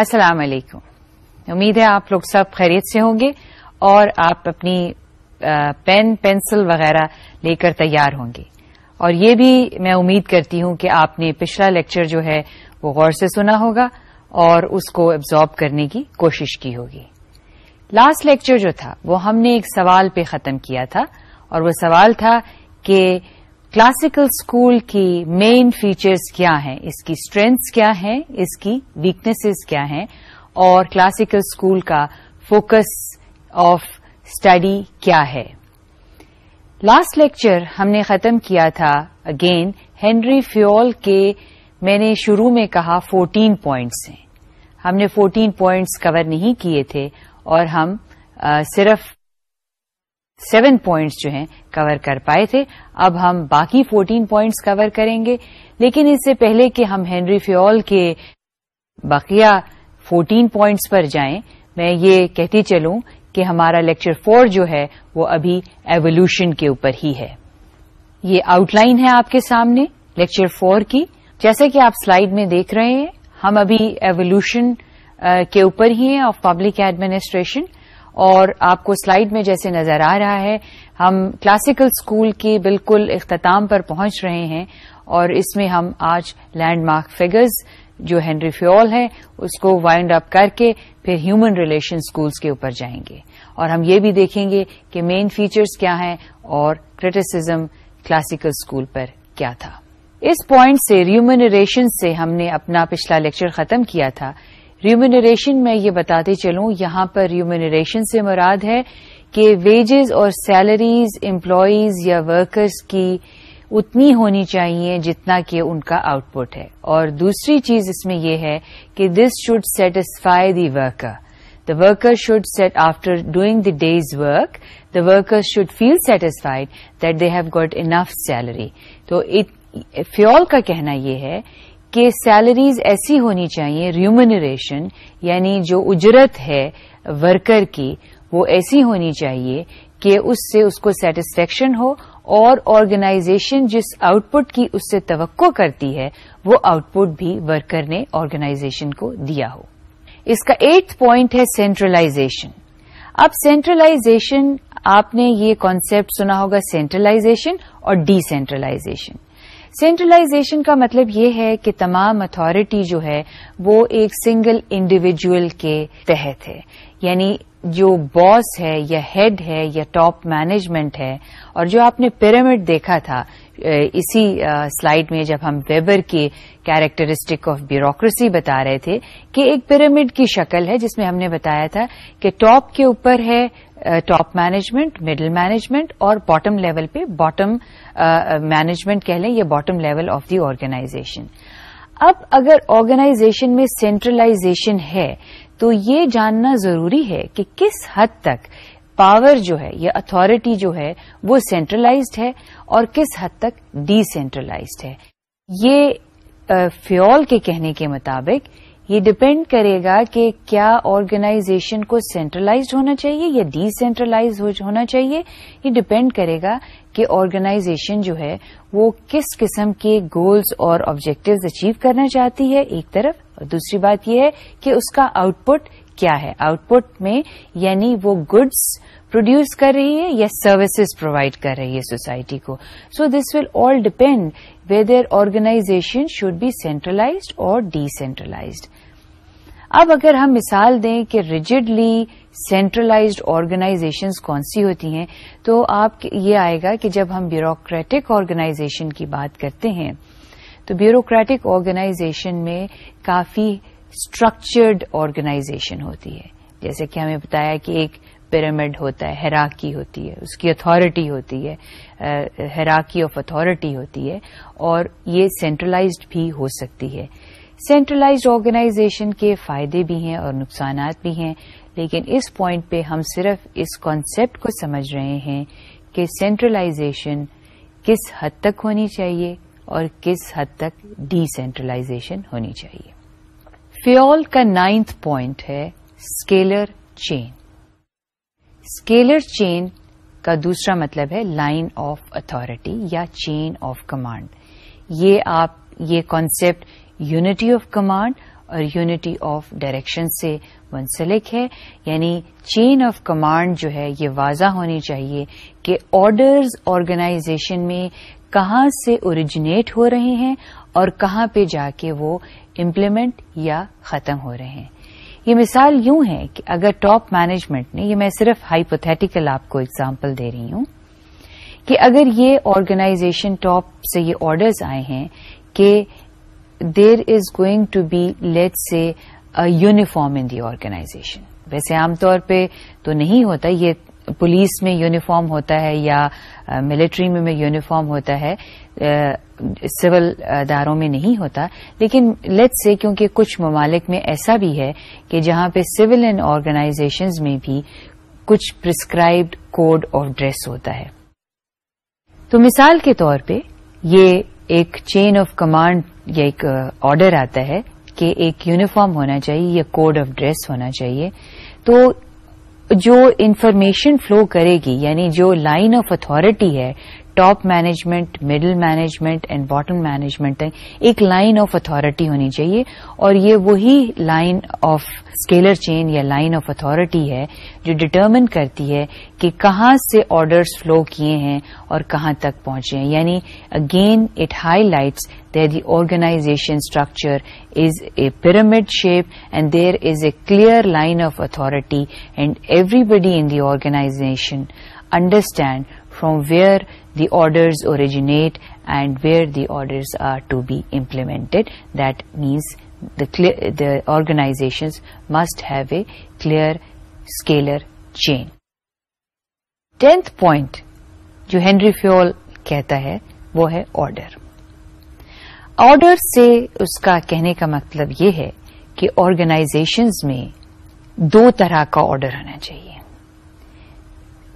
السلام علیکم امید ہے آپ لوگ سب خیریت سے ہوں گے اور آپ اپنی پین پینسل وغیرہ لے کر تیار ہوں گے اور یہ بھی میں امید کرتی ہوں کہ آپ نے پچھلا لیکچر جو ہے وہ غور سے سنا ہوگا اور اس کو ابزارب کرنے کی کوشش کی ہوگی لاسٹ لیکچر جو تھا وہ ہم نے ایک سوال پہ ختم کیا تھا اور وہ سوال تھا کہ کلاسیکل اسکول کی مین فیچرس کیا ہیں اس کی اسٹرینتس کیا ہیں اس کی ویکنیسز کیا ہیں اور کلاسیکل اسکول کا فوکس آف اسٹڈی کیا ہے لاسٹ لیکچر ہم نے ختم کیا تھا اگین ہینری فیول کے میں نے شروع میں کہا فورٹین پوائنٹس ہیں ہم نے فورٹین پوائنٹس کور نہیں کیے تھے اور ہم صرف سیون پوائنٹس جو ہیں کور کر پائے تھے اب ہم باقی فورٹین پوائنٹس کور کریں گے لیکن اس سے پہلے کہ ہم ہینری فیول کے بقیہ فورٹین پوائنٹس پر جائیں میں یہ کہتی چلوں کہ ہمارا لیکچر فور جو ہے وہ ابھی ایولیوشن کے اوپر ہی ہے یہ آؤٹ لائن ہے آپ کے سامنے لیکچر فور کی جیسا کہ آپ سلائیڈ میں دیکھ رہے ہیں ہم ابھی ایولیوشن کے اوپر ہی ہیں آف پبلک ایڈمنسٹریشن اور آپ کو سلائیڈ میں جیسے نظر آ رہا ہے ہم کلاسیکل اسکول کی بالکل اختتام پر پہنچ رہے ہیں اور اس میں ہم آج لینڈ مارک فیگرز جو ہینری فیول ہے اس کو وائنڈ اپ کر کے پھر ہیومن ریلیشن سکولز کے اوپر جائیں گے اور ہم یہ بھی دیکھیں گے کہ مین فیچرز کیا ہیں اور کریٹیسم کلاسیکل اسکول پر کیا تھا اس پوائنٹ سے ریومنریشن سے ہم نے اپنا پچھلا لیکچر ختم کیا تھا ریومنریشن میں یہ بتاتے چلوں یہاں پر ریومنریشن سے مراد ہے کہ ویجز اور سیلریز امپلائیز یا ورکرز کی اتنی ہونی چاہیے جتنا کہ ان کا آؤٹ پٹ ہے اور دوسری چیز اس میں یہ ہے کہ this should satisfy the worker the worker should sat after doing the day's work the worker should feel satisfied that they have got enough salary تو فیول کا کہنا یہ ہے کہ سیلریز ایسی ہونی چاہیے ریومنریشن یعنی جو اجرت ہے ورکر کی وہ ایسی ہونی چاہیے کہ اس سے اس کو سیٹسفیکشن ہو اور آرگنائزیشن جس آؤٹ پٹ کی اس سے توقع کرتی ہے وہ آؤٹ پٹ بھی ورکر نے آرگنائزیشن کو دیا ہو اس کا ایٹ پوائنٹ ہے سینٹرلائزیشن اب سینٹرلائزیشن آپ نے یہ کانسپٹ سنا ہوگا سینٹرلائزیشن اور ڈی سینٹرلائزیشن سینٹرلائزیشن کا مطلب یہ ہے کہ تمام اتارٹی جو ہے وہ ایک سنگل انڈیویجل کے تحت ہے یعنی جو باس ہے یا ہیڈ ہے یا ٹاپ مینجمنٹ ہے اور جو آپ نے پیرامڈ دیکھا تھا اسی سلائڈ میں جب ہم ویبر کے کیریکٹرسٹک آف بیوروکریسی بتا رہے تھے کہ ایک پیرامڈ کی شکل ہے جس میں ہم نے بتایا تھا کہ ٹاپ کے اوپر ہے ٹاپ مینجمنٹ مڈل مینجمنٹ اور باٹم لیول پہ باٹم مینجمنٹ کہہ لیں یا bottom level of the organisation اب اگر آرگنائزیشن میں سینٹرلائزیشن ہے تو یہ جاننا ضروری ہے کہ کس حد تک پاور جو ہے یا اتارٹی جو ہے وہ سینٹرلائزڈ ہے اور کس حد تک ڈی سینٹرلائزڈ ہے یہ فیول کے کہنے کے مطابق یہ ڈپینڈ کرے گا کہ کیا آرگنائزیشن کو سینٹرلائزڈ ہونا چاہیے یا ڈی سینٹرلائز ہونا چاہیے یہ ڈپینڈ کرے گا کہ آرگنائزیشن جو ہے وہ کس قسم کے گولز اور آبجیکٹوز اچیو کرنا چاہتی ہے ایک طرف اور دوسری بات یہ ہے کہ اس کا آؤٹ پٹ کیا ہے آؤٹ پٹ میں یعنی وہ گڈس پروڈیوس کر رہی ہے یا سروسز پرووائڈ کر رہی ہے سوسائٹی کو so this will all depend whether organisation should be centralised اور ڈی سینٹرلائزڈ اب اگر ہم مثال دیں کہ ریجڈلی سینٹرلائزڈ آرگنائزیشنز کون سی ہوتی ہیں تو آپ یہ آئے گا کہ جب ہم بیوروکریٹک آرگنائزیشن کی بات کرتے ہیں تو بیوروکریٹک آرگنائزیشن میں کافی اسٹرکچرڈ آرگنائزیشن ہوتی ہے جیسے کہ ہمیں بتایا کہ ایک پیرامڈ ہوتا ہے ہیراکی ہوتی ہے اس کی اتارٹی ہوتی ہے ہیراکی آف اتھارٹی ہوتی ہے اور یہ سینٹرلائزڈ بھی ہو سکتی ہے سینٹرلائزڈ آرگنائزیشن کے فائدے بھی ہیں اور نقصانات بھی ہیں لیکن اس پوائنٹ پہ ہم صرف اس کانسیپٹ کو سمجھ رہے ہیں کہ سینٹرلائزیشن کس حد تک ہونی چاہیے اور کس حد تک ڈی سینٹرلائزیشن ہونی چاہیے فیول کا نائنتھ پوائنٹ ہے اسکیلر چین اسکیلر چین کا دوسرا مطلب ہے لائن آف اتارٹی یا چین آف کمانڈ یہ آپ یہ کانسیپٹ یونٹی آف کمانڈ اور یونٹی آف ڈائریکشن سے منسلک ہے یعنی چین آف کمانڈ جو ہے یہ واضح ہونی چاہیے کہ آرڈرز آرگنائزیشن میں کہاں سے اوریجنیٹ ہو رہے ہیں اور کہاں پہ جا کے وہ امپلیمنٹ یا ختم ہو رہے ہیں یہ مثال یوں ہے کہ اگر ٹاپ مینجمنٹ نے یہ میں صرف ہائپوتھیٹیکل آپ کو اگزامپل دے رہی ہوں کہ اگر یہ آرگنائزیشن ٹاپ سے یہ آرڈرز آئے ہیں کہ there is going to be let's say uniform in the organization ویسے عام طور پہ تو نہیں ہوتا یہ پولیس میں یونیفارم ہوتا ہے یا ملٹری میں یونیفارم ہوتا ہے سول اداروں میں نہیں ہوتا لیکن لیٹ سے کیونکہ کچھ ممالک میں ایسا بھی ہے کہ جہاں پہ سول اینڈ آرگنائزیشنز میں بھی کچھ پرسکرائبڈ کوڈ آف ڈریس ہوتا ہے تو مثال کے طور پہ یہ ایک چین آف کمانڈ یا ایک آرڈر آتا ہے کہ ایک یونیفارم ہونا چاہیے یا کوڈ آف ڈریس ہونا چاہیے تو جو انفارمیشن فلو کرے گی یعنی جو لائن آف اتارٹی ہے top management middle management and bottom management ایک لائن آف اتارٹی ہونی چاہیے اور یہ وہی لائن آف اسکیلر چین یا لائن آف اتارٹی ہے جو ڈٹرمن کرتی ہے کہ کہاں سے آرڈرس فلو کیے ہیں اور کہاں تک پہنچے ہیں یعنی again it highlights the organization structure is a pyramid shape and there is a clear line of authority and everybody in the organization understand from where the orders originate and where the orders are to be implemented that means the organizations must have a clear scalar chain tenth point جو Henry Fayol کہتا ہے وہ ہے order order سے اس کا کہنے کا مطلب یہ ہے کہ آرگنائزیشنز میں دو طرح کا آڈر ہونا چاہیے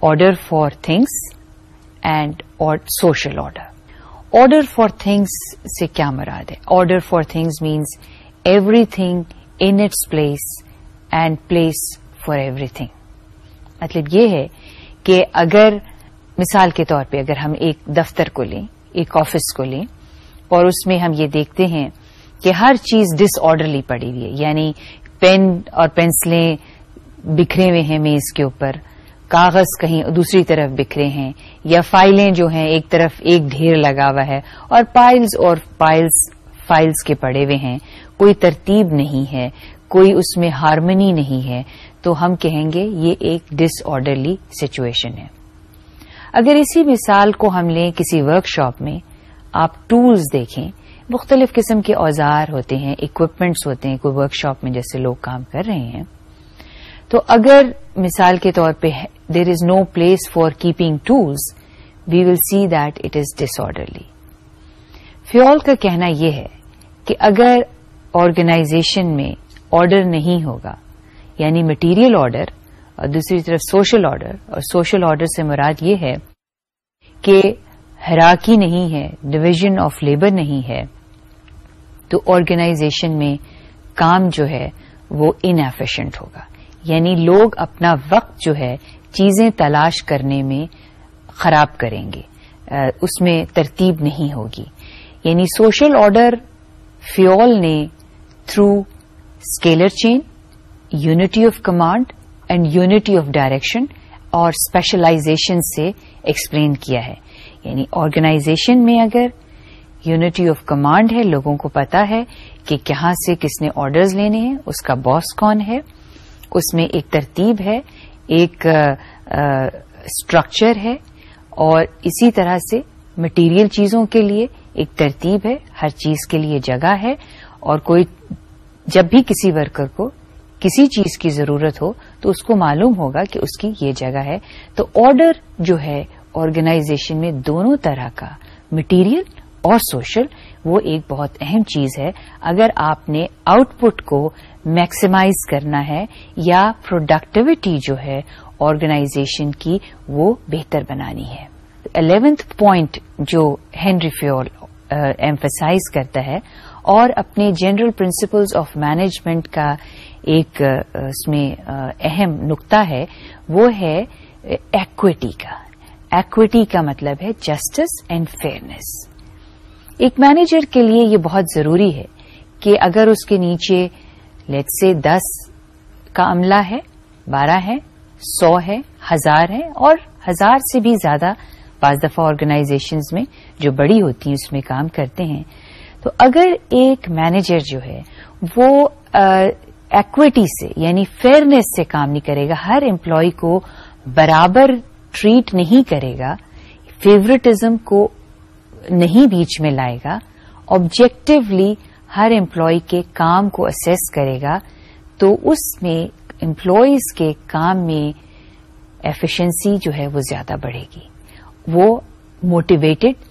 order for things and social order order for things سے کیا مراد ہے order for things means everything in its place and place for everything مطلب یہ ہے کہ اگر مثال کے طور پہ اگر ہم ایک دفتر کو لیں ایک آفس کو لیں اور اس میں ہم یہ دیکھتے ہیں کہ ہر چیز ڈس آرڈرلی پڑی ہوئی ہے یعنی پین اور پینسلیں بکھرے ہوئے ہیں میز کے اوپر کاغذ کہیں دوسری طرف بکھرے ہیں یا فائلیں جو ہیں ایک طرف ایک ڈھیر لگا ہوا ہے اور پائلز اور پائلز فائلز کے پڑے ہوئے ہیں کوئی ترتیب نہیں ہے کوئی اس میں ہارمنی نہیں ہے تو ہم کہیں گے یہ ایک ڈس آرڈرلی سچویشن ہے اگر اسی مثال کو ہم لیں کسی ورک شاپ میں آپ ٹولز دیکھیں مختلف قسم کے اوزار ہوتے ہیں اکوپمنٹس ہوتے ہیں کوئی ورک شاپ میں جیسے لوگ کام کر رہے ہیں تو اگر مثال کے طور پہ there is no place for keeping tools we will see that it is disorderly Fayol کا کہنا یہ ہے کہ اگر آرگنائزیشن میں آرڈر نہیں ہوگا یعنی مٹیریل آرڈر اور دوسری طرف سوشل آرڈر اور سوشل آرڈر سے مراد یہ ہے کہ ہراکی نہیں ہے ڈویژن آف لیبر نہیں ہے تو آرگنائزیشن میں کام جو ہے وہ انفیشنٹ ہوگا یعنی لوگ اپنا وقت جو ہے چیزیں تلاش کرنے میں خراب کریں گے اس میں ترتیب نہیں ہوگی یعنی سوشل آرڈر فیول نے through scalar chain unity of command and unity of direction اور اسپیشلائزیشن سے ایکسپلین کیا ہے یعنی آرگنائزیشن میں اگر یونٹی آف کمانڈ ہے لوگوں کو پتا ہے کہ کہاں سے کس نے آرڈرز لینے ہیں اس کا باس کون ہے اس میں ایک ترتیب ہے ایک اسٹرکچر ہے اور اسی طرح سے مٹیریل چیزوں کے لیے ایک ترتیب ہے ہر چیز کے لیے جگہ ہے اور کوئی جب بھی کسی ورکر کو کسی چیز کی ضرورت ہو تو اس کو معلوم ہوگا کہ اس کی یہ جگہ ہے تو آرڈر جو ہے آرگنائزیشن میں دونوں طرح کا مٹیریل اور سوشل وہ ایک بہت اہم چیز ہے اگر آپ نے آؤٹ پٹ کو میکسیمائز کرنا ہے یا پروڈکٹیوٹی جو ہے آرگنائزیشن کی وہ بہتر بنانی ہے الیونتھ پوائنٹ جو ہینری فیول ایمفسائز کرتا ہے اور اپنے جنرل پرنسپلز آف مینجمنٹ کا ایک uh, اس میں uh, اہم نقطہ ہے وہ ہے ایکوٹی uh, کا ایکوٹی کا مطلب ہے جسٹس اینڈ فیئرنیس ایک مینیجر کے لیے یہ بہت ضروری ہے کہ اگر اس کے نیچے لیٹ سے دس کا عملہ ہے بارہ ہے سو ہے ہزار ہے اور ہزار سے بھی زیادہ بعض دفعہ آرگنائزیشنز میں جو بڑی ہوتی ہیں اس میں کام کرتے ہیں تو اگر ایک مینیجر جو ہے وہ ایکوٹی سے یعنی فیئرنیس سے کام نہیں کرے گا ہر امپلائی کو برابر ٹریٹ نہیں کرے گا فیورٹزم کو نہیں بیچ میں لائے گا آبجیکٹولی ہر امپلائی کے کام کو اسیس کرے گا تو اس میں امپلائیز کے کام میں ایفیشنسی جو ہے وہ زیادہ بڑھے گی وہ موٹیویٹڈ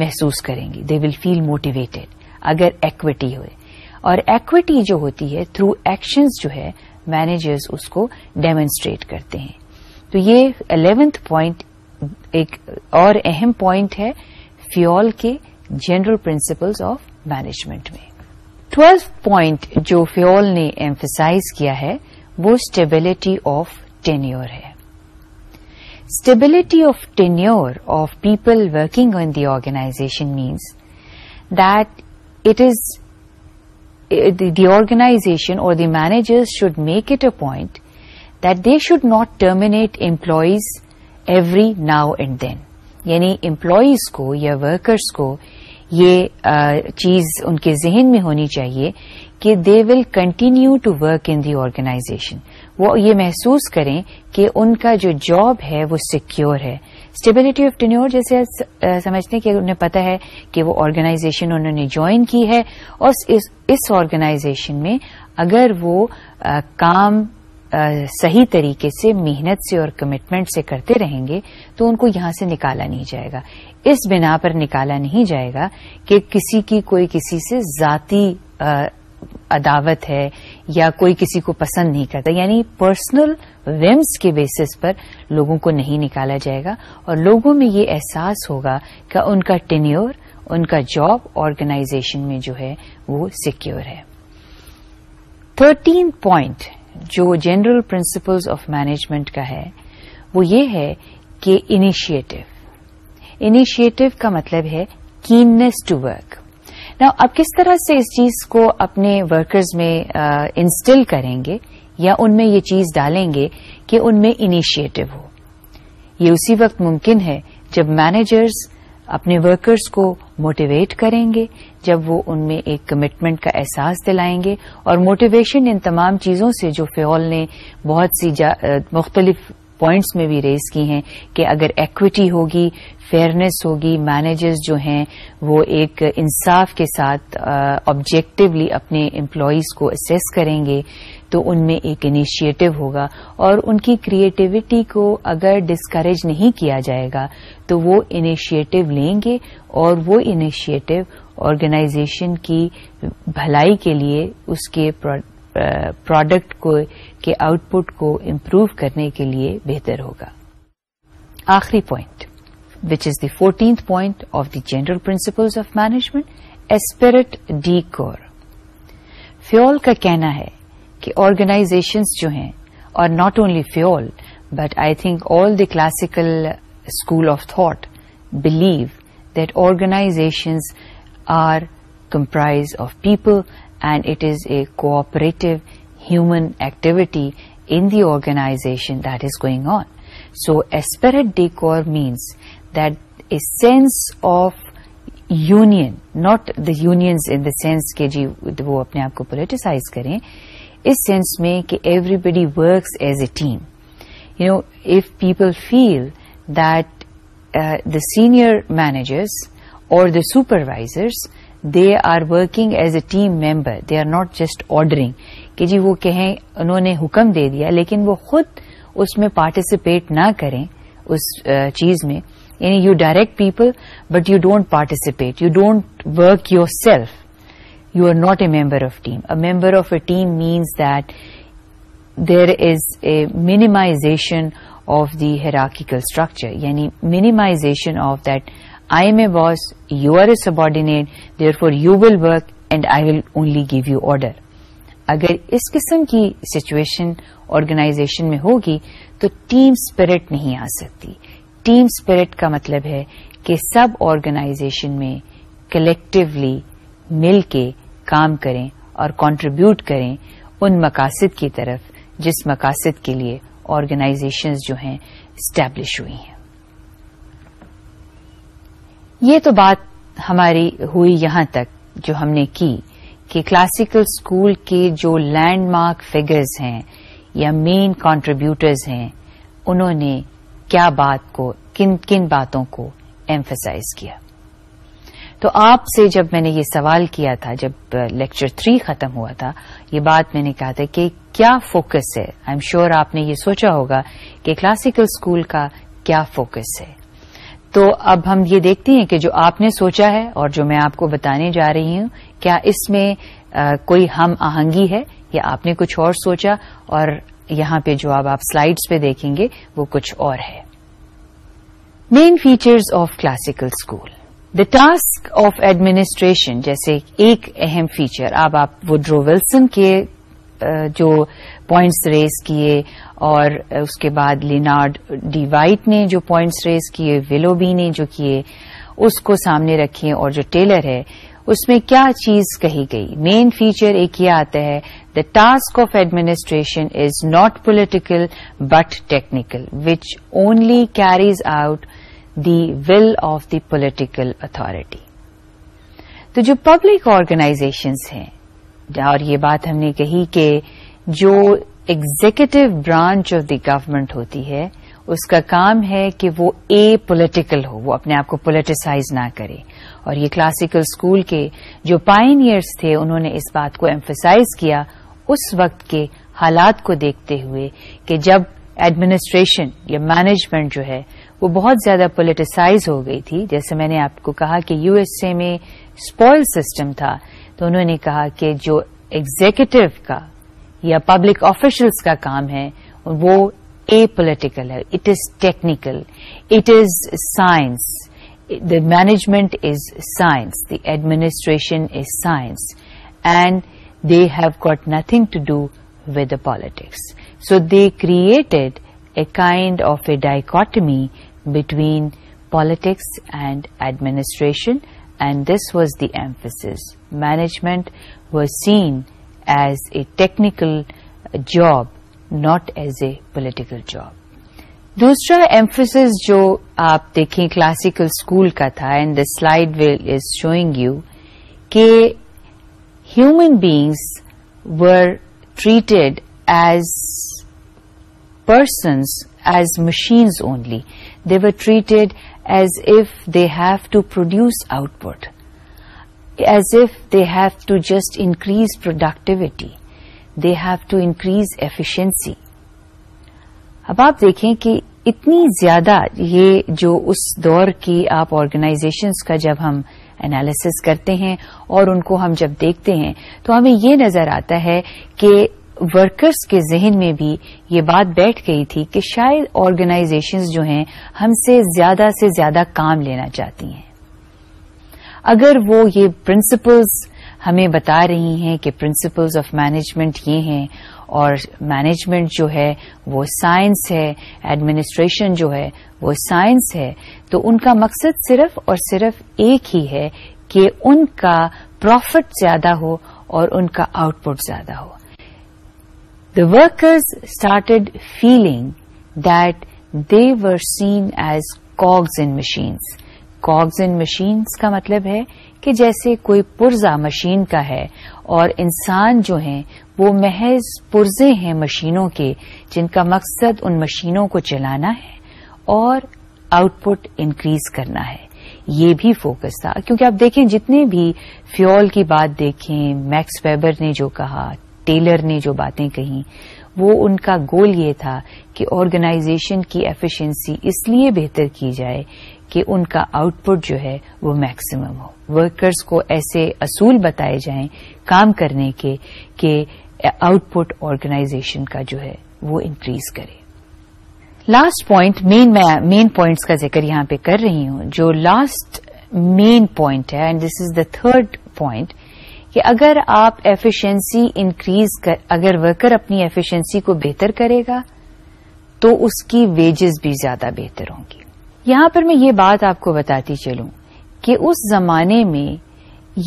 محسوس کریں گی دے ول فیل موٹیویٹڈ اگر ایکویٹی ہوئے اور ایکوٹی جو ہوتی ہے تھرو ایکشنز جو ہے مینیجرز اس کو ڈیمونسٹریٹ کرتے ہیں تو یہ الیونتھ پوائنٹ ایک اور اہم پوائنٹ ہے فیول کے جنرل پرنسپلز آف مینجمنٹ میں ٹو پوائنٹ جو فیول نے ایمفیسائز کیا ہے وہ اسٹیبلٹی آف ٹینیور ہے stability of tenure of people working on the organization means that it is the organization اور the managers should make it a point that they should not terminate employees every now and then یعنی employees کو یا workers کو یہ چیز ان کے ذہن میں ہونی چاہیے کہ they will continue to work in the organization وہ یہ محسوس کریں کہ ان کا جو جاب ہے وہ سیکیور ہے اسٹیبلٹی آف ٹینیور جیسے سمجھتے ہیں کہ انہیں پتا ہے کہ وہ آرگنائزیشن انہوں نے جوائن کی ہے اور اس آرگنائزیشن میں اگر وہ کام صحیح طریقے سے محنت سے اور کمٹمنٹ سے کرتے رہیں گے تو ان کو یہاں سے نکالا نہیں جائے گا اس بنا پر نکالا نہیں جائے گا کہ کسی کی کوئی کسی سے ذاتی عداوت ہے یا کوئی کسی کو پسند نہیں کرتا یعنی پرسنل ویمس کے بیسس پر لوگوں کو نہیں نکالا جائے گا اور لوگوں میں یہ احساس ہوگا کہ ان کا ٹینیور ان کا جاب آرگنائزیشن میں جو ہے وہ سیکیور ہے تھرٹین پوائنٹ جو جنرل پرنسپلز آف مینجمنٹ کا ہے وہ یہ ہے کہ انیشیٹو انیشیٹو کا مطلب ہے کیننیس ٹو ورک نہ آپ کس طرح سے اس چیز کو اپنے ورکرز میں انسٹل کریں گے یا ان میں یہ چیز ڈالیں گے کہ ان میں انیشیٹو ہو یہ اسی وقت ممکن ہے جب مینیجرز اپنے ورکرز کو موٹیویٹ کریں گے جب وہ ان میں ایک کمٹمنٹ کا احساس دلائیں گے اور موٹیویشن ان تمام چیزوں سے جو فیول نے بہت سی مختلف پوائنٹس میں بھی ریز کی ہیں کہ اگر ایکوٹی ہوگی فیئرنیس ہوگی مینیجرز جو ہیں وہ ایک انصاف کے ساتھ آبجیکٹولی اپنے امپلائیز کو اسیس کریں گے تو ان میں ایک انیشیٹو ہوگا اور ان کی کریٹیوٹی کو اگر ڈسکریج نہیں کیا جائے گا تو وہ انیشیٹو لیں گے اور وہ انیشیٹو آرگنائزیشن کی بھلائی کے لیے اس کے پروڈکٹ کو کے آؤٹ پٹ کو امپروو کرنے کے لیے بہتر ہوگا آخری point which is the fourteenth point of the general principles of management esprit de corps Fayol کا کہنا ہے کہ آرگنائزیشنز جو ہیں اور not only Fayol but I think all the classical school of thought believe that organizations are comprise of people and it is a cooperative human activity in the organization that is going on so esprit de corps means the sense of union not the unions in the sense کہ جی وہ اپنے آپ کو politicise کریں اس sense میں کہ everybody works as a team you know if people feel the senior managers اور the supervisors they are working as a team member they are not just ordering کہ جی وہ کہیں انہوں نے حکم دے دیا لیکن وہ خود اس میں پارٹیسپیٹ نہ کریں اس چیز میں یعنی you direct people but you don't participate you don't work yourself you are not a member of team a member of a team means that there is a minimization of the hierarchical structure یعنی minimization of that I am a boss you are a subordinate therefore you will work and I will only give you order اگر اس قسم کی situation organization میں ہوگی تو team spirit نہیں آ سکتی ٹیم اسپرٹ کا مطلب ہے کہ سب آرگنائزیشن میں کلیکٹولی مل کے کام کریں اور کانٹریبیوٹ کریں ان مقاصد کی طرف جس مقاصد کے لیے آرگنائزیشنز جو ہیں اسٹیبلش ہوئی ہیں یہ تو بات ہماری ہوئی یہاں تک جو ہم نے کی کہ کلاسیکل اسکول کے جو لینڈ مارک فگرز ہیں یا مین کانٹریبیوٹرز ہیں انہوں نے کیا بات کو کن کن باتوں کو ایمفسائز کیا تو آپ سے جب میں نے یہ سوال کیا تھا جب لیکچر تھری ختم ہوا تھا یہ بات میں نے کہا تھا کہ کیا فوکس ہے آئی ایم شیور آپ نے یہ سوچا ہوگا کہ کلاسیکل اسکول کا کیا فوکس ہے تو اب ہم یہ دیکھتے ہیں کہ جو آپ نے سوچا ہے اور جو میں آپ کو بتانے جا رہی ہوں کیا اس میں کوئی ہم آہنگی ہے یا آپ نے کچھ اور سوچا اور یہاں پہ جو اب آپ سلائیڈ پہ دیکھیں گے وہ کچھ اور ہے main features of classical school the task of administration جیسے ایک اہم فیچر اب آپ وڈرو ولسن کے جو پوائنٹس ریز کیے اور اس کے بعد لینارڈ ڈی وائٹ نے جو پوائنٹس ریز کیے ولوبی نے جو کیے اس کو سامنے رکھے اور جو ٹیلر ہے اس میں کیا چیز کہی گئی مین فیچر ایک یہ آتا ہے the task of administration is not political but technical which only carries out the will of the political authority تو جو پبلک آرگنائزیشنز ہیں اور یہ بات ہم نے کہی کہ جو executive branch of the government ہوتی ہے اس کا کام ہے کہ وہ اے پولیٹیکل ہو وہ اپنے آپ کو پولیٹیسائز نہ کرے اور یہ کلاسیکل اسکول کے جو پائنئرس تھے انہوں نے اس بات کو ایمفیسائز کیا اس وقت کے حالات کو دیکھتے ہوئے کہ جب ایڈمنسٹریشن یا مینجمنٹ جو ہے وہ بہت زیادہ پولیٹیسائز ہو گئی تھی جیسے میں نے آپ کو کہا کہ یو ایس اے میں اسپوائل سسٹم تھا تو انہوں نے کہا کہ جو ایگزیکٹو کا یا پبلک آفیشلس کا کام ہے وہ اے پولیٹیکل ہے it is technical it is science the management is science the administration is science and they have got nothing to do with politics so they created a kind of a die between politics and administration and this was the emphasis management was seen as a technical job not as a political job دوسرا emphasis جو آپ دیکھیں classical school کا تھا and the slide will is showing you کہ human beings were treated as persons as machines only they were treated as if they have to produce output as if they have to just increase productivity they have to increase efficiency اب آپ دیکھیں کہ اتنی زیادہ یہ جو اس دور کی آپ آرگنائزیشنس کا جب ہم انالیسس کرتے ہیں اور ان کو ہم جب دیکھتے ہیں تو ہمیں یہ نظر آتا ہے کہ ورکرس کے ذہن میں بھی یہ بات بیٹھ گئی تھی کہ شاید آرگنائزیشنز جو ہیں ہم سے زیادہ سے زیادہ کام لینا چاہتی ہیں اگر وہ یہ پرنسپلز ہمیں بتا رہی ہیں کہ پرنسپلز آف مینجمنٹ یہ ہیں اور مینجمنٹ جو ہے وہ سائنس ہے ایڈمنسٹریشن جو ہے وہ سائنس ہے تو ان کا مقصد صرف اور صرف ایک ہی ہے کہ ان کا پروفٹ زیادہ ہو اور ان کا آؤٹ پٹ زیادہ ہو the workers started feeling that they were seen as cogs in machines cogs in machines کا مطلب ہے کہ جیسے کوئی پرزا مشین کا ہے اور انسان جو ہیں وہ محض پرزے ہیں مشینوں کے جن کا مقصد ان مشینوں کو چلانا ہے اور آؤٹ پٹ انکریز کرنا ہے یہ بھی فوکس تھا کیونکہ آپ دیکھیں جتنے بھی فیول کی بات دیکھیں میکس ویبر نے جو کہا ٹیلر نے جو باتیں کہیں وہ ان کا گول یہ تھا کہ آرگنائزیشن کی ایفیشنسی اس لیے بہتر کی جائے کہ ان کا آؤٹ پٹ جو ہے وہ میکسیمم ہو ورکرز کو ایسے اصول بتائے جائیں کام کرنے کے کہ آؤٹ پٹ آرگنائزیشن کا جو ہے وہ انکریز کرے لاسٹ پوائنٹ مین پوائنٹس کا ذکر یہاں پہ کر رہی ہوں جو لاسٹ مین پوائنٹ ہے and this is the third point کہ اگر آپ ایفیشنسی انکریز کر اگر ورکر اپنی ایفیشنسی کو بہتر کرے گا تو اس کی ویجز بھی زیادہ بہتر ہوں گی یہاں پر میں یہ بات آپ کو بتاتی چلوں کہ اس زمانے میں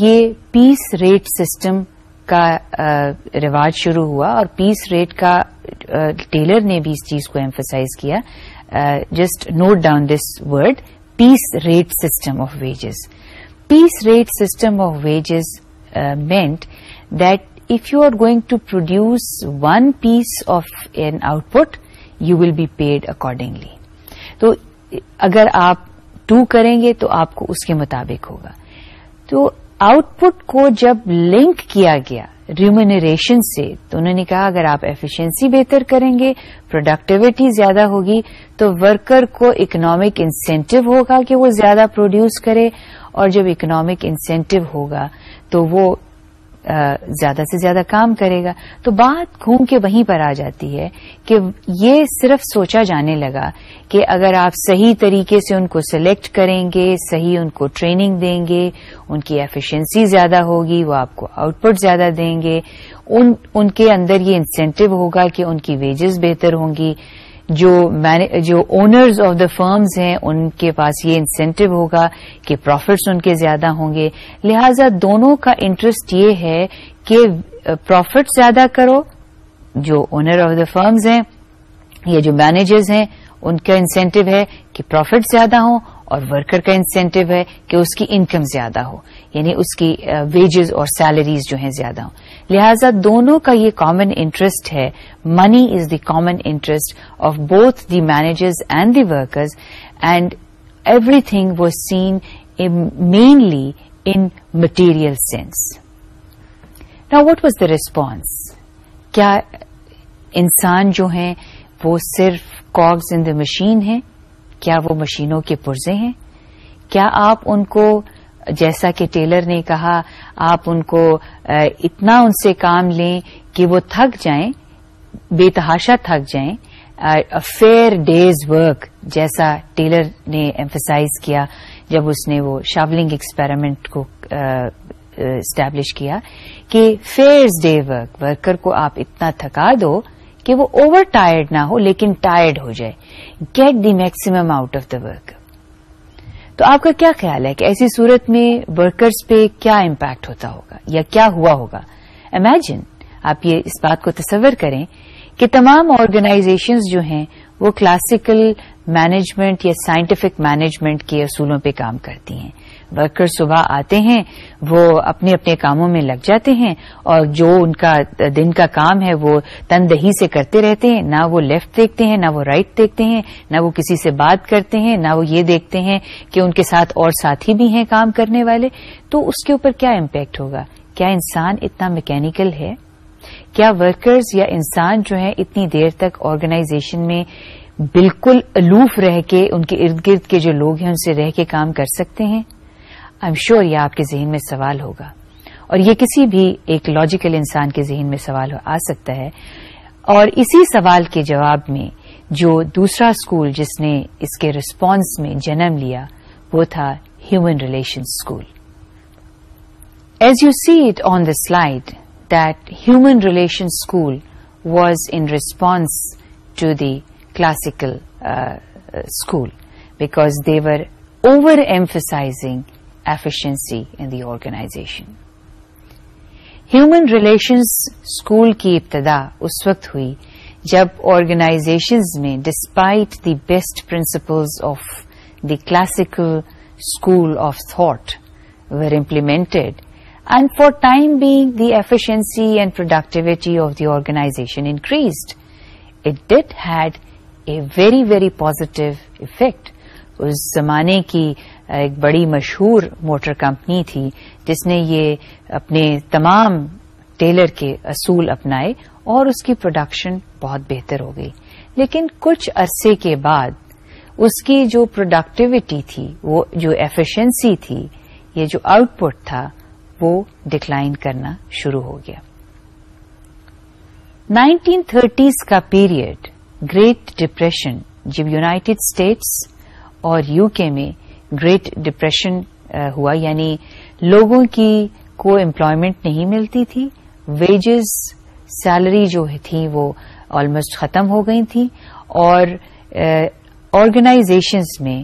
یہ پیس ریٹ سسٹم کا رواج شروع ہوا اور پیس ریٹ کا ٹیلر نے بھی اس چیز کو ایمفسائز کیا just note down this word piece rate system of wages piece rate system of wages meant that if you are going to produce one piece of an output you will be paid accordingly تو اگر آپ to کریں گے تو آپ کو اس کے مطابق ہوگا تو آؤٹ پٹ کو جب لنک کیا گیا ریمونریشن سے تو انہوں نے کہا اگر آپ ایفیشنسی بہتر کریں گے پروڈکٹیوٹی زیادہ ہوگی تو ورکر کو اکنامک انسینٹیو ہوگا کہ وہ زیادہ پروڈیوس کرے اور جب اکنامک انسینٹیو ہوگا تو وہ زیادہ سے زیادہ کام کرے گا تو بات گھوم کے وہیں پر آ جاتی ہے کہ یہ صرف سوچا جانے لگا کہ اگر آپ صحیح طریقے سے ان کو سلیکٹ کریں گے صحیح ان کو ٹریننگ دیں گے ان کی ایفیشنسی زیادہ ہوگی وہ آپ کو آؤٹ پٹ زیادہ دیں گے ان ان کے اندر یہ انسینٹو ہوگا کہ ان کی ویجز بہتر ہوں گی جو جو اونرز آف دا فرمز ہیں ان کے پاس یہ انسینٹو ہوگا کہ پروفٹس ان کے زیادہ ہوں گے لہذا دونوں کا انٹرسٹ یہ ہے کہ پروفٹ زیادہ کرو جو اونر آف دا فرمز ہیں یا جو مینیجرز ہیں ان کا انسینٹو ہے کہ پروفٹ زیادہ ہوں اور ورکر کا انسینٹو ہے کہ اس کی انکم زیادہ ہو یعنی اس کی ویجز اور سیلریز جو ہیں زیادہ ہوں لہذا دونوں کا یہ کامن انٹرسٹ ہے money is the common interest of both the managers and the workers and everything was seen mainly in material sense نا وٹ واز دا ریسپانس کیا انسان جو ہیں وہ صرف کاگز ان دا مشین ہیں کیا وہ مشینوں کے پرزے ہیں کیا آپ ان کو جیسا کہ ٹیلر نے کہا آپ ان کو اتنا ان سے کام لیں کہ وہ تھک جائیں بے تحاشا تھک جائیں فیئر ڈیز ورک جیسا ٹیلر نے ایمفسائز کیا جب اس نے وہ شاولنگ ایکسپیریمنٹ کو اسٹیبلش کیا کہ فیئرز ڈے ورک ورکر کو آپ اتنا تھکا دو کہ وہ اوور ٹائرڈ نہ ہو لیکن ٹائرڈ ہو جائے get the maximum out of the work تو آپ کا کیا خیال ہے کہ ایسی صورت میں ورکرز پہ کیا امپیکٹ ہوتا ہوگا یا کیا ہوا ہوگا امیجن آپ یہ اس بات کو تصور کریں کہ تمام آرگنائزیشنز جو ہیں وہ کلاسیکل مینجمنٹ یا سائنٹیفک مینجمنٹ کے اصولوں پہ کام کرتی ہیں ورکر صبح آتے ہیں وہ اپنے اپنے کاموں میں لگ جاتے ہیں اور جو ان کا دن کا کام ہے وہ تندہی سے کرتے رہتے ہیں نہ وہ لیفٹ دیکھتے ہیں نہ وہ رائٹ دیکھتے ہیں نہ وہ کسی سے بات کرتے ہیں نہ وہ یہ دیکھتے ہیں کہ ان کے ساتھ اور ساتھی بھی ہیں کام کرنے والے تو اس کے اوپر کیا امپیکٹ ہوگا کیا انسان اتنا میکینیکل ہے کیا ورکرز یا انسان جو ہے اتنی دیر تک آرگنائزیشن میں بالکل الوف رہ کے ان کے ارد گرد کے جو لوگ ہیں ان سے رہ کے کام کر سکتے ہیں ایم شیور یہ آپ کے ذہن میں سوال ہوگا اور یہ کسی بھی ایک لاجیکل انسان کے ذہن میں سوال آ سکتا ہے اور اسی سوال کے جواب میں جو دوسرا اسکول جس نے اس کے ریسپانس میں جنم لیا وہ تھا human relation school as you see it on the slide that human relation school was in response to the classical school because they were over emphasizing efficiency in the organization human relations school کی ابتدا اس وقت ہوئی جب organizations میں despite the best principles of the classical school of thought were implemented and for time being the efficiency and productivity of the organization increased it did had a very very positive effect اس زمانے کی ایک بڑی مشہور motor company تھی جس نے یہ اپنے تمام ٹیلر کے اصول اپنائے اور اس کی پروڈکشن بہت بہتر ہو گئی لیکن کچھ عرصے کے بعد اس کی جو پروڈکٹیوٹی تھی وہ جو ایفیشنسی تھی یہ جو آؤٹ پٹ تھا وہ ڈکلائن کرنا شروع ہو گیا نائنٹین تھرٹیز کا پیریڈ گریٹ ڈپریشن جب یوناٹیڈ اسٹیٹس اور یو کے میں گریٹ ڈپریشن uh, ہوا یعنی لوگوں کی کو امپلائمنٹ نہیں ملتی تھی ویجز سیلری جو تھی وہ آلموسٹ ختم ہو گئی تھیں اور آرگنائزیشنز uh, میں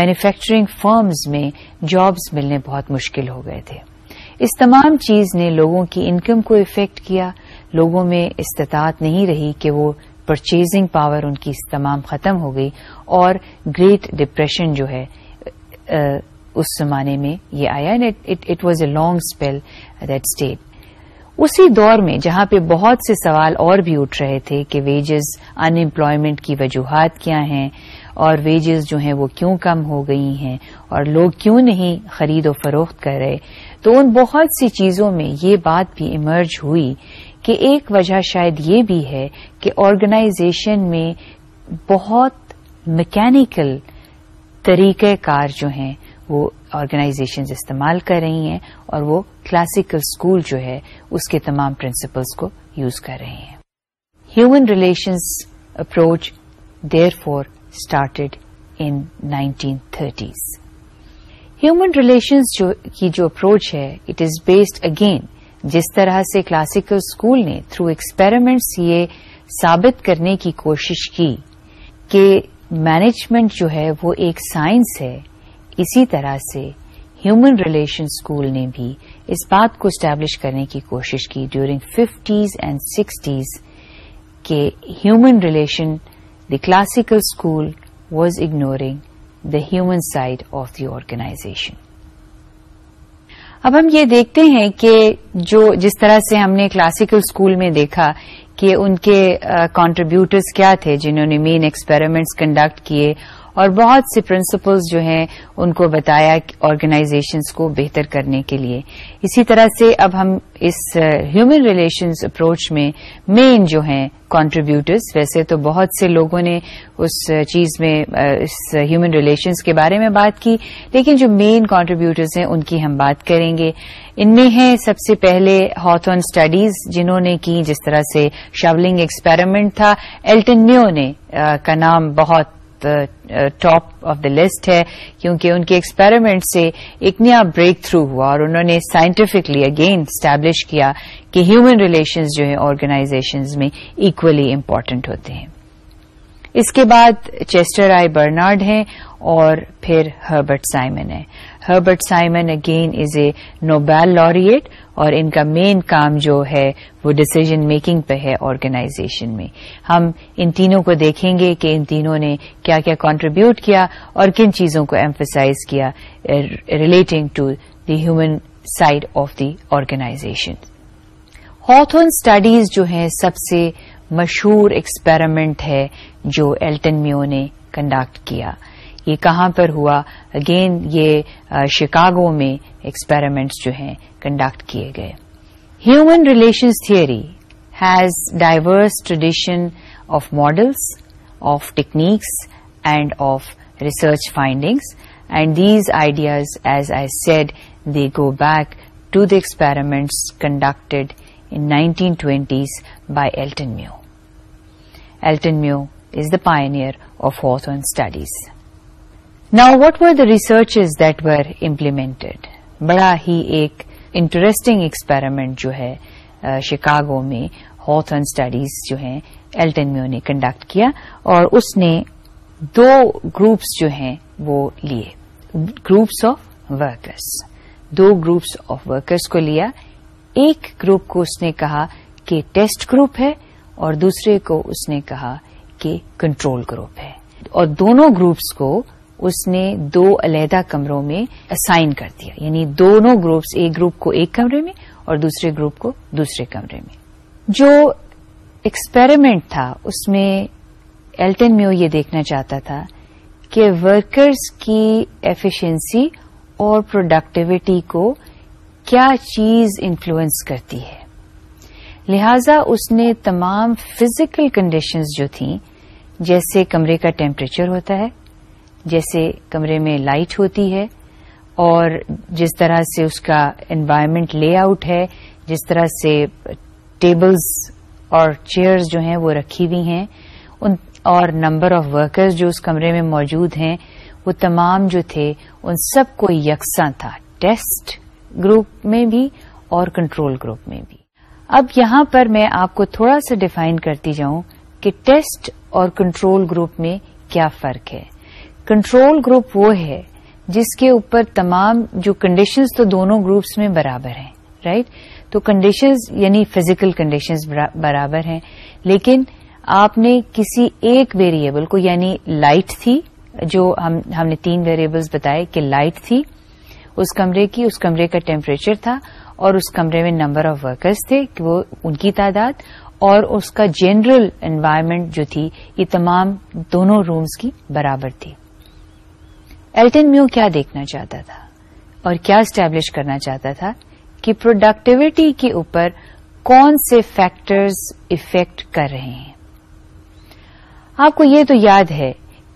مینوفیکچرنگ فرمز میں جابز ملنے بہت مشکل ہو گئے تھے اس تمام چیز نے لوگوں کی انکم کو افیکٹ کیا لوگوں میں استطاعت نہیں رہی کہ وہ پرچیزنگ پاور ان کی تمام ختم ہو گئی اور گریٹ ڈپریشن جو ہے اس زمانے میں یہ آیا it was a long spell that state اسی دور میں جہاں پہ بہت سے سوال اور بھی اٹھ رہے تھے کہ ویجز ان امپلائمنٹ کی وجوہات کیا ہیں اور ویجز جو ہیں وہ کیوں کم ہو گئی ہیں اور لوگ کیوں نہیں خرید و فروخت کر رہے تو ان بہت سی چیزوں میں یہ بات بھی ایمرج ہوئی کہ ایک وجہ شاید یہ بھی ہے کہ آرگنائزیشن میں بہت میکینیکل طریقہ کار جو ہیں وہ آرگنائزیشنز استعمال کر رہی ہیں اور وہ کلاسیکل اسکول جو ہے اس کے تمام پرنسپلس کو یوز کر رہے ہیں human relations approach therefore started in human relations کی جو اپروچ ہے اٹ از بیسڈ اگین جس طرح سے کلاسیکل اسکول نے تھرو ایکسپیریمنٹس یہ ثابت کرنے کی کوشش کی کہ مینجمنٹ جو ہے وہ ایک سائنس ہے اسی طرح سے ہیومن ریلیشن اسکول نے بھی اس بات کو اسٹیبلش کرنے کی کوشش کی ڈیورنگ ففٹیز اینڈ سکسٹیز کے human relation the classical school was ignoring the human side of the organization اب ہم یہ دیکھتے ہیں کہ جو جس طرح سے ہم نے کلاسیکل اسکول میں دیکھا کہ ان کے کانٹریبیوٹرز کیا تھے جنہوں نے مین ایکسپیریمنٹس کنڈکٹ کیے اور بہت سے پرنسپلز جو ہیں ان کو بتایا آرگنازیشنس کو بہتر کرنے کے لیے اسی طرح سے اب ہم اس ہیومن ریلیشنز اپروچ میں مین جو ہیں کانٹریبیوٹرز ویسے تو بہت سے لوگوں نے اس چیز میں اس ہیومن ریلیشنز کے بارے میں بات کی لیکن جو مین کانٹریبیوٹرز ہیں ان کی ہم بات کریں گے ان میں ہیں سب سے پہلے ہاتھون اسٹڈیز جنہوں نے کی جس طرح سے شاولنگ ایکسپیرمنٹ تھا ایلٹن نیو نے کا نام بہت ٹاپ آف دا لسٹ ہے کیونکہ ان کے ایکسپیرمنٹ سے ایک نیا بریک تھرو ہوا اور انہوں نے سائنٹفکلی اگین اسٹیبلش کیا کہ ہیومن ریلیشنز جو ہیں آرگنائزیشنز میں ایکولی امپارٹنٹ ہوتے ہیں اس کے بعد چیسٹر آئی برنارڈ ہیں اور پھر ہربرٹ سائمن ہیں Herbert Simon again is a Nobel laureate اور ان کا مین کام جو ہے وہ ڈسیزن میکنگ پہ ہے آرگنائزیشن میں ہم ان تینوں کو دیکھیں گے کہ ان تینوں نے کیا کیا کانٹریبیوٹ کیا اور کن چیزوں کو ایمفسائز کیا relating to the human side of the organization Hawthorne studies جو ہیں سب سے مشہور ایکسپیرمنٹ ہے جو ایلٹن میو نے کنڈکٹ کیا یہ کہاں پر ہوا اگین یہ شکاگو میں ایکسپیریمنٹس جو ہیں کنڈکٹ کیے گئے human relations theory has diverse tradition of models of techniques and of research findings and these ideas as I said they go back to the experiments experiments in nineteen twenties by Elton Mayo Elton Mayo is the pioneer of horse and studies now what were the research is that implemented? Implemented بڑا ہی ایک interesting experiment جو ہے Chicago میں ہاتھن studies جو ہیں ایلٹن میو نے conduct کیا اور اس نے دو گروپس جو ہیں وہ لیے گروپس آف ورکرس دو گروپس آف ورکرس کو لیا ایک گروپ کو اس نے کہا کہ ٹیسٹ گروپ ہے اور دوسرے کو اس نے کہا کہ کنٹرول گروپ ہے اور دونوں گروپس کو اس نے دو علیحدہ کمروں میں اسائن کر دیا یعنی دونوں گروپس ایک گروپ کو ایک کمرے میں اور دوسرے گروپ کو دوسرے کمرے میں جو ایکسپیریمنٹ تھا اس میں ایلٹن میو یہ دیکھنا چاہتا تھا کہ ورکرز کی ایفیشنسی اور پروڈکٹیوٹی کو کیا چیز انفلوئنس کرتی ہے لہذا اس نے تمام فزیکل کنڈیشنز جو تھیں جیسے کمرے کا ٹیمپریچر ہوتا ہے جیسے کمرے میں لائٹ ہوتی ہے اور جس طرح سے اس کا انوائرمنٹ لے آؤٹ ہے جس طرح سے ٹیبلز اور چیئرز جو ہیں وہ رکھی ہوئی ہیں اور نمبر آف ورکرز جو اس کمرے میں موجود ہیں وہ تمام جو تھے ان سب کو یکساں تھا ٹیسٹ گروپ میں بھی اور کنٹرول گروپ میں بھی اب یہاں پر میں آپ کو تھوڑا سا ڈیفائن کرتی جاؤں کہ ٹیسٹ اور کنٹرول گروپ میں کیا فرق ہے کنٹرول گروپ وہ ہے جس کے اوپر تمام جو کنڈیشنز تو دونوں گروپس میں برابر ہیں رائٹ right? تو کنڈیشنز یعنی فزیکل کنڈیشنز برابر ہیں لیکن آپ نے کسی ایک ویریبل کو یعنی لائٹ تھی جو ہم ہم نے تین ویریبلز بتائے کہ لائٹ تھی اس کمرے کی اس کمرے کا ٹیمپریچر تھا اور اس کمرے میں نمبر آف ورکرز تھے کہ وہ ان کی تعداد اور اس کا جنرل انوائرمنٹ جو تھی یہ تمام دونوں رومز کی برابر تھی ایلٹن میو کیا دیکھنا چاہتا تھا اور کیا اسٹیبلش کرنا چاہتا تھا کہ پروڈکٹیوٹی کے اوپر کون سے فیکٹرز افیکٹ کر رہے ہیں آپ کو یہ تو یاد ہے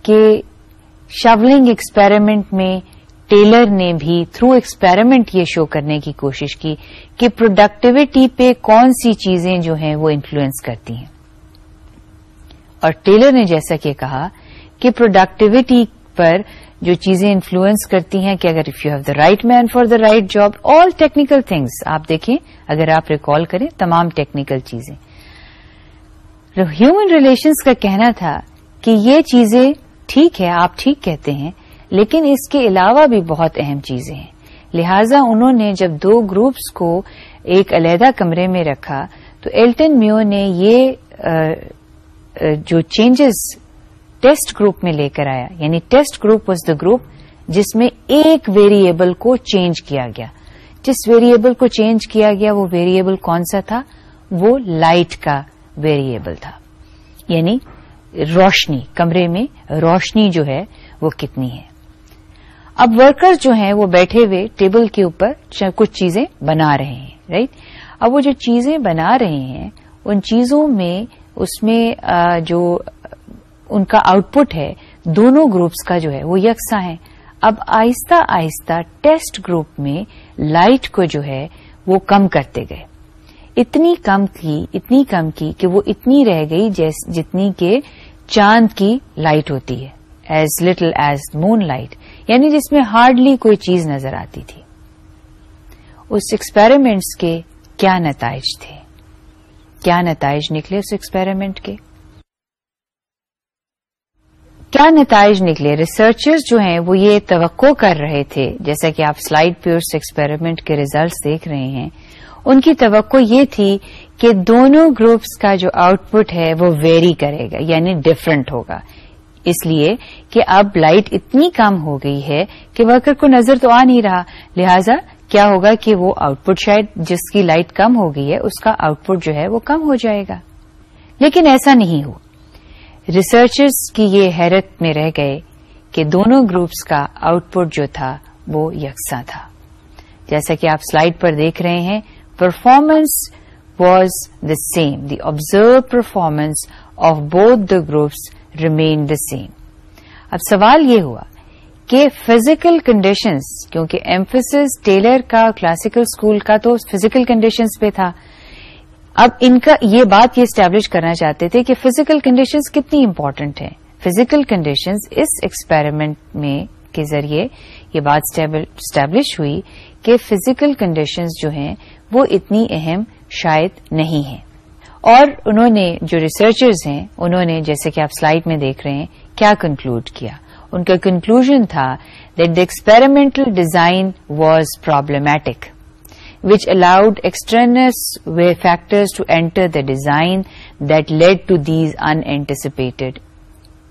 کہ شاولنگ ایکسپیرمنٹ میں ٹیلر نے بھی تھرو ایکسپیرمنٹ یہ شو کرنے کی کوشش کی کہ پروڈکٹیوٹی پہ کون سی چیزیں جو ہیں وہ انفلوئنس کرتی ہیں اور ٹیلر نے جیسا کہ کہا کہ پروڈکٹیوٹی پر جو چیزیں انفلوئنس کرتی ہیں کہ اگر if you have the right man for the right job all technical things آپ دیکھیں اگر آپ ریکال کریں تمام ٹیکنیکل چیزیں ہیومن ریلیشنس کا کہنا تھا کہ یہ چیزیں ٹھیک ہے آپ ٹھیک کہتے ہیں لیکن اس کے علاوہ بھی بہت اہم چیزیں ہیں لہذا انہوں نے جب دو گروپس کو ایک علیحدہ کمرے میں رکھا تو ایلٹن میو نے یہ جو چینجز ٹیسٹ گروپ میں لے کر آیا یعنی test group was the group جس میں ایک ویریبل کو چینج کیا گیا جس ویریبل کو چینج کیا گیا وہ ویریبل کون سا تھا وہ لائٹ کا ویریبل تھا یعنی روشنی کمرے میں روشنی جو ہے وہ کتنی ہے اب ورکر جو ہیں وہ بیٹھے ہوئے ٹیبل کے اوپر کچھ چیزیں بنا رہے ہیں رائٹ اب وہ جو چیزیں بنا رہے ہیں ان چیزوں میں اس میں جو ان کا آؤٹ پٹ ہے دونوں گروپس کا جو ہے وہ یکساں ہیں اب آہستہ آہستہ ٹیسٹ گروپ میں لائٹ کو جو ہے وہ کم کرتے گئے اتنی اتنی کم کم کی کی کہ وہ اتنی رہ گئی جتنی کہ چاند کی لائٹ ہوتی ہے ایز لٹل ایز مون لائٹ یعنی جس میں ہارڈلی کوئی چیز نظر آتی تھی اس ایکسپیریمنٹس کے کیا نتائج تھے کیا نتائج نکلے اس ایکسپیریمنٹ کے کیا نتائج نکلے ریسرچرز جو ہیں وہ یہ توقع کر رہے تھے جیسا کہ آپ سلائیڈ پیورس ایکسپیریمنٹ کے ریزلٹس دیکھ رہے ہیں ان کی توقع یہ تھی کہ دونوں گروپس کا جو آؤٹ پٹ ہے وہ ویری کرے گا یعنی ڈفرنٹ ہوگا اس لیے کہ اب لائٹ اتنی کم ہو گئی ہے کہ ورکر کو نظر تو آ نہیں رہا لہذا کیا ہوگا کہ وہ آؤٹ پٹ شاید جس کی لائٹ کم ہو گئی ہے اس کا آؤٹ پٹ جو ہے وہ کم ہو جائے گا لیکن ایسا نہیں ہوگا ریسرچرز کی یہ حیرت میں رہ گئے کہ دونوں گروپس کا آؤٹ پٹ جو تھا وہ یکساں تھا جیسا کہ آپ سلائڈ پر دیکھ رہے ہیں performance was the same the observe performance of both the groups remain the same اب سوال یہ ہوا کہ فزیکل کنڈیشنز کیونکہ ایمفیس ٹیلر کا کلاسیکل اسکول کا تو فزیکل کنڈیشنز پہ تھا اب ان کا یہ بات یہ اسٹیبلش کرنا چاہتے تھے کہ فزیکل کنڈیشنز کتنی امپورٹنٹ ہیں فزیکل کنڈیشنز اس میں کے ذریعے یہ بات اسٹیبلش ہوئی کہ فزیکل کنڈیشنز جو ہیں وہ اتنی اہم شاید نہیں ہیں اور انہوں نے جو ریسرچرز ہیں انہوں نے جیسے کہ آپ سلائیڈ میں دیکھ رہے ہیں کیا کنکلوڈ کیا ان کا کنکلوژ تھا that the experimental design was problematic which allowed extraneous factors to enter the design that lead to these anticipated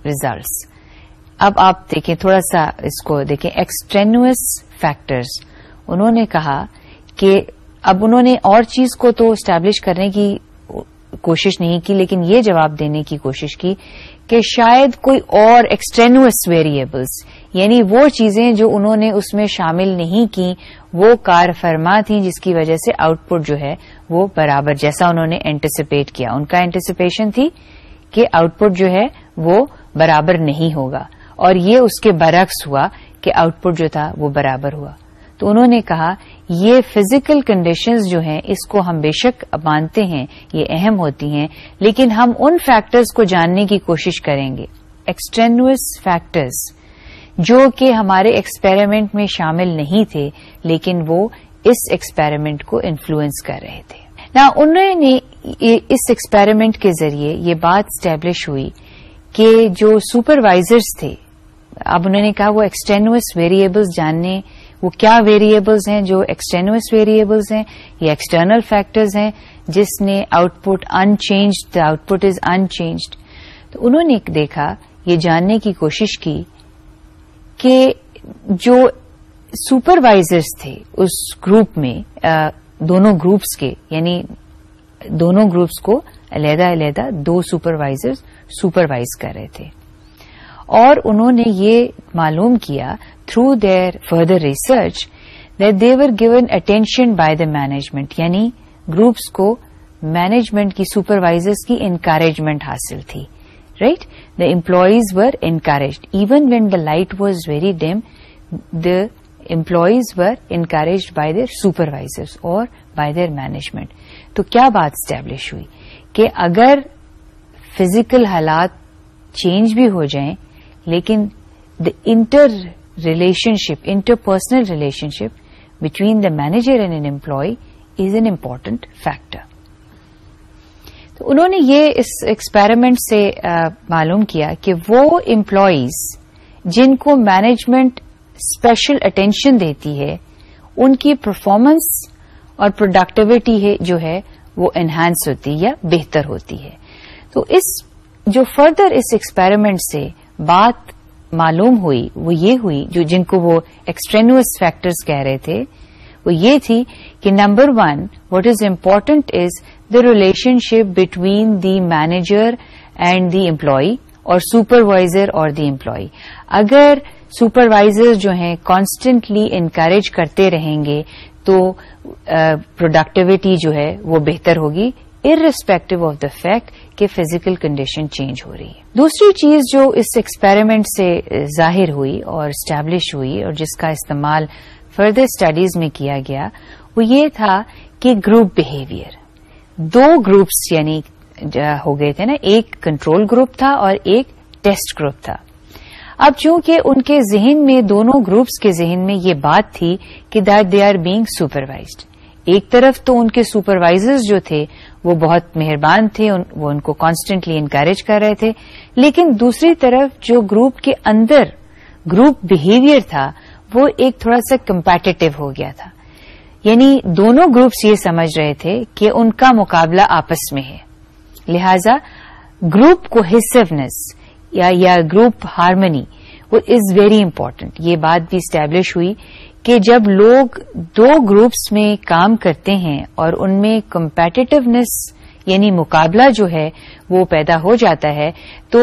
results اب آپ دیکھیں تھوڑا سا اس کو دیکھیں ایکسٹرینوس فیکٹرز انہوں نے کہا کہ اب انہوں نے اور چیز کو تو اسٹیبلش کرنے کی کوشش نہیں کی لیکن یہ جواب دینے کی کوشش کی کہ شاید کوئی اور ایکسٹرینوس ویریبلس یعنی وہ چیزیں جو انہوں نے اس میں شامل نہیں کی وہ کار فرما تھیں جس کی وجہ سے آؤٹ پٹ جو ہے وہ برابر جیسا انہوں نے اینٹیسپیٹ کیا ان کا اینٹیسپیشن تھی کہ آؤٹ پٹ جو ہے وہ برابر نہیں ہوگا اور یہ اس کے برعکس ہوا کہ آؤٹ پٹ جو تھا وہ برابر ہوا تو انہوں نے کہا یہ فزیکل کنڈیشنز جو ہیں اس کو ہم بے شک مانتے ہیں یہ اہم ہوتی ہیں لیکن ہم ان فیکٹرز کو جاننے کی کوشش کریں گے ایکسٹرینوس فیکٹرز جو کہ ہمارے ایکسپیریمنٹ میں شامل نہیں تھے لیکن وہ اس ایکسپیریمنٹ کو انفلوئنس کر رہے تھے نہ انہوں نے اس ایکسپیریمنٹ کے ذریعے یہ بات اسٹیبلش ہوئی کہ جو سپروائزرز تھے اب انہوں نے کہا وہ ایکسٹینوس ویریبلز جاننے وہ کیا ویریبلز ہیں جو ایکسٹینوس ویریبلز ہیں یا ایکسٹرنل فیکٹرز ہیں جس نے output unchanged the output is unchanged تو انہوں نے دیکھا یہ جاننے کی کوشش کی کہ جو سپروائزرز تھے اس گروپ میں دونوں گروپس کے یعنی دونوں گروپس کو علیحدہ علیحدہ دو سپروائزرز سپروائز کر رہے تھے اور انہوں نے یہ معلوم کیا through their further research that they were given attention by the management یعنی گروپس کو مینجمنٹ کی سپروائزرز کی انکریجمنٹ حاصل تھی right right? The employees were encouraged even when the light was very dim the employees were encouraged by their supervisor اور by their management تو کیا بات اسٹیبلش ہوئی کہ اگر فزیکل حالات چینج بھی ہو جائیں لیکن the interrelationship interpersonal relationship between the manager and an employee is an important factor تو انہوں نے یہ اس ایکسپیریمنٹ سے معلوم کیا کہ وہ امپلائیز جن کو مینجمنٹ اسپیشل اٹینشن دیتی ہے ان کی پرفارمنس اور پروڈکٹیوٹی جو ہے وہ انہانس ہوتی ہے یا بہتر ہوتی ہے تو اس جو فردر اس ایکسپیریمنٹ سے بات معلوم ہوئی وہ یہ ہوئی جو جن کو وہ ایکسٹرینوس فیکٹرز کہہ رہے تھے وہ یہ تھی کہ number one what is important is the relationship between the manager and the employee اور سپروائزر اور دی امپلائی اگر سپروائزر جو ہے کانسٹینٹلی انکریج کرتے رہیں گے تو پروڈکٹیوٹی جو ہے وہ بہتر ہوگی irrespective of the fact کہ فزیکل کنڈیشن چینج ہو رہی ہے دوسری چیز جو اس ایکسپرمنٹ سے ظاہر ہوئی اور اسٹیبلش ہوئی اور جس کا استعمال فردر اسٹڈیز میں کیا گیا وہ یہ تھا کہ گروپ بہیویئر دو گروپس یعنی ہو گئے تھے نا ایک کنٹرول گروپ تھا اور ایک ٹیسٹ گروپ تھا اب چونکہ ان کے ذہن میں دونوں گروپس کے ذہن میں یہ بات تھی کہ that they are being supervised ایک طرف تو ان کے سپروائزرز جو تھے وہ بہت مہربان تھے وہ ان کو کانسٹنٹلی انکریج کر رہے تھے لیکن دوسری طرف جو گروپ کے اندر گروپ بہیویئر تھا وہ ایک تھوڑا سا کمپیٹیٹو ہو گیا تھا یعنی دونوں گروپس یہ سمجھ رہے تھے کہ ان کا مقابلہ آپس میں ہے لہذا گروپ کو ہسونیس یا گروپ ہارمنی وہ از ویری امپورٹنٹ یہ بات بھی اسٹیبلش ہوئی کہ جب لوگ دو گروپس میں کام کرتے ہیں اور ان میں کمپیٹیونیس یعنی مقابلہ جو ہے وہ پیدا ہو جاتا ہے تو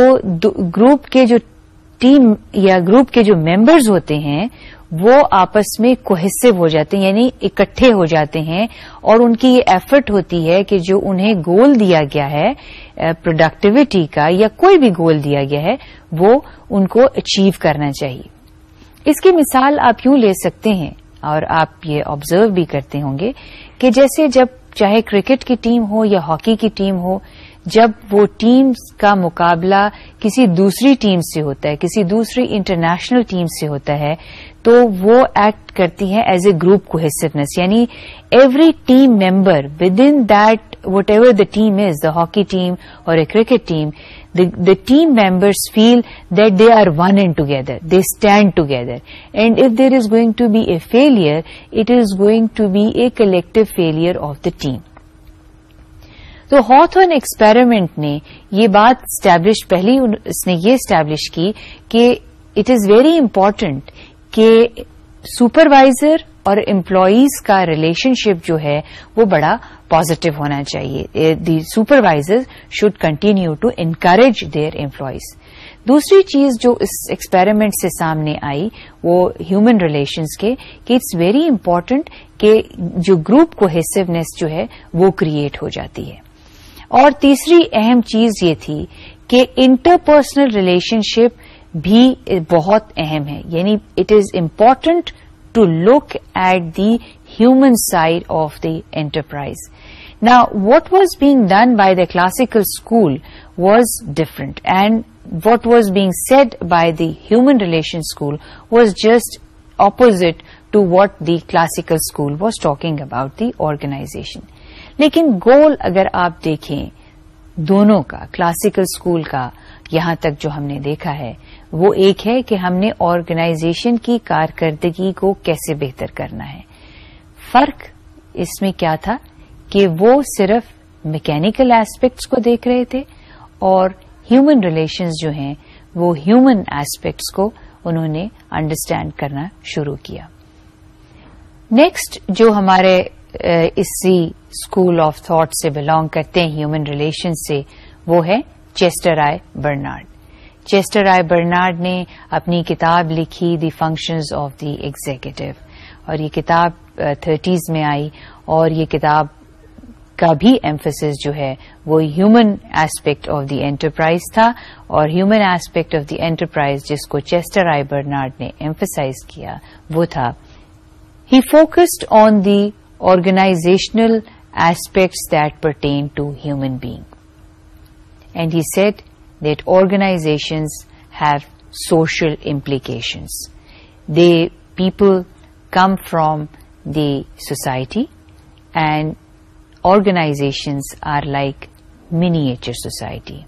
گروپ کے جو ٹیم یا گروپ کے جو ممبرز ہوتے ہیں وہ آپس میں کوہسو ہو جاتے ہیں یعنی اکٹھے ہو جاتے ہیں اور ان کی یہ ایفرٹ ہوتی ہے کہ جو انہیں گول دیا گیا ہے پروڈکٹیوٹی کا یا کوئی بھی گول دیا گیا ہے وہ ان کو اچیو کرنا چاہیے اس کی مثال آپ یوں لے سکتے ہیں اور آپ یہ آبزرو بھی کرتے ہوں گے کہ جیسے جب چاہے کرکٹ کی ٹیم ہو یا ہاکی کی ٹیم ہو جب وہ ٹیم کا مقابلہ کسی دوسری ٹیم سے ہوتا ہے کسی دوسری انٹرنیشنل ٹیم سے ہوتا ہے تو وہ ایکٹ کرتی ہیں ایز اے گروپ کو یعنی every team member within that whatever the team is the hockey team اور a cricket team the team members feel that they are one and together they stand together and if there is going to be a failure it is going to be a collective failure of the team تو Hawthorne experiment نے یہ بات establish پہلی اس نے یہ establish کی کہ it is very important کہ سپروائزر اور امپلائیز کا ریلیشن شپ جو ہے وہ بڑا پازیٹو ہونا چاہیے the supervisor should continue to encourage their employees دوسری چیز جو اس ایکسپیریمنٹ سے سامنے آئی وہ ہیومن ریلیشنز کے کہ اٹس ویری امپارٹینٹ کہ جو گروپ کو ہیسونیس جو ہے وہ کریٹ ہو جاتی ہے اور تیسری اہم چیز یہ تھی کہ انٹر پرسنل ریلیشن شپ بھی بہت اہم ہے یعنی it is important to look at the human side of the enterprise نا what was being done by the classical school was different and what was being said by the human relation school was just opposite to what the classical school was talking about the organisation لیکن goal اگر آپ دیکھیں دونوں کا classical school کا یہاں تک جو ہم نے دیکھا ہے وہ ایک ہے کہ ہم نے آرگنائزیشن کی کارکردگی کو کیسے بہتر کرنا ہے فرق اس میں کیا تھا کہ وہ صرف میکینیکل ایسپیکٹس کو دیکھ رہے تھے اور ہیومن ریلیشنز جو ہیں وہ ہیومن ایسپیکٹس کو انہوں نے انڈرسٹینڈ کرنا شروع کیا نیکسٹ جو ہمارے اسی اسکول آف تھاٹ سے بلانگ کرتے ہیں ہیومن ریلیشنز سے وہ ہے چیسٹر آئے برنارڈ چیسٹر آئی برنارڈ نے اپنی کتاب لکھی the functions of the executive اور یہ کتاب تھرٹیز میں آئی اور یہ کتاب کا بھی ایمفیس جو ہے وہ human aspect of the enterprise تھا اور human aspect of the enterprise جس کو چیسٹر آئی برنارڈ نے ایمفسائز کیا وہ تھا he focused on the organisational aspects that pertain to human being set that organizations have social implications. People come from the society, and organizations are like miniature society.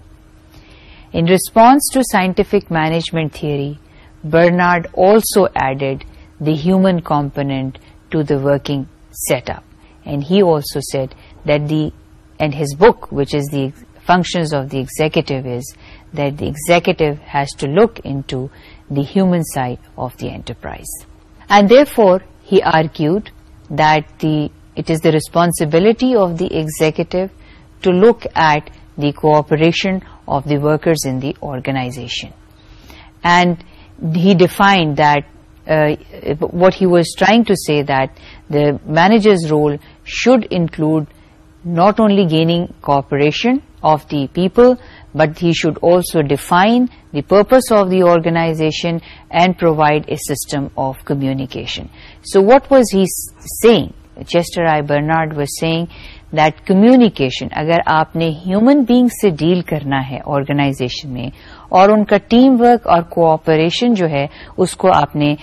In response to scientific management theory, Bernard also added the human component to the working setup, and he also said that and his book, which is The Functions of the Executive, is that the executive has to look into the human side of the enterprise. And therefore, he argued that it is the responsibility of the executive to look at the cooperation of the workers in the organization. And he defined that uh, what he was trying to say, that the manager's role should include not only gaining cooperation of the people but he should also define the purpose of the organization and provide a system of communication. So what was he saying? Chester I. Barnard was saying that communication اگر آپ نے human being سے deal کرنا ہے organization میں اور ان کا ٹیم ورک اور کوآپریشن جو ہے اس کو آپ نے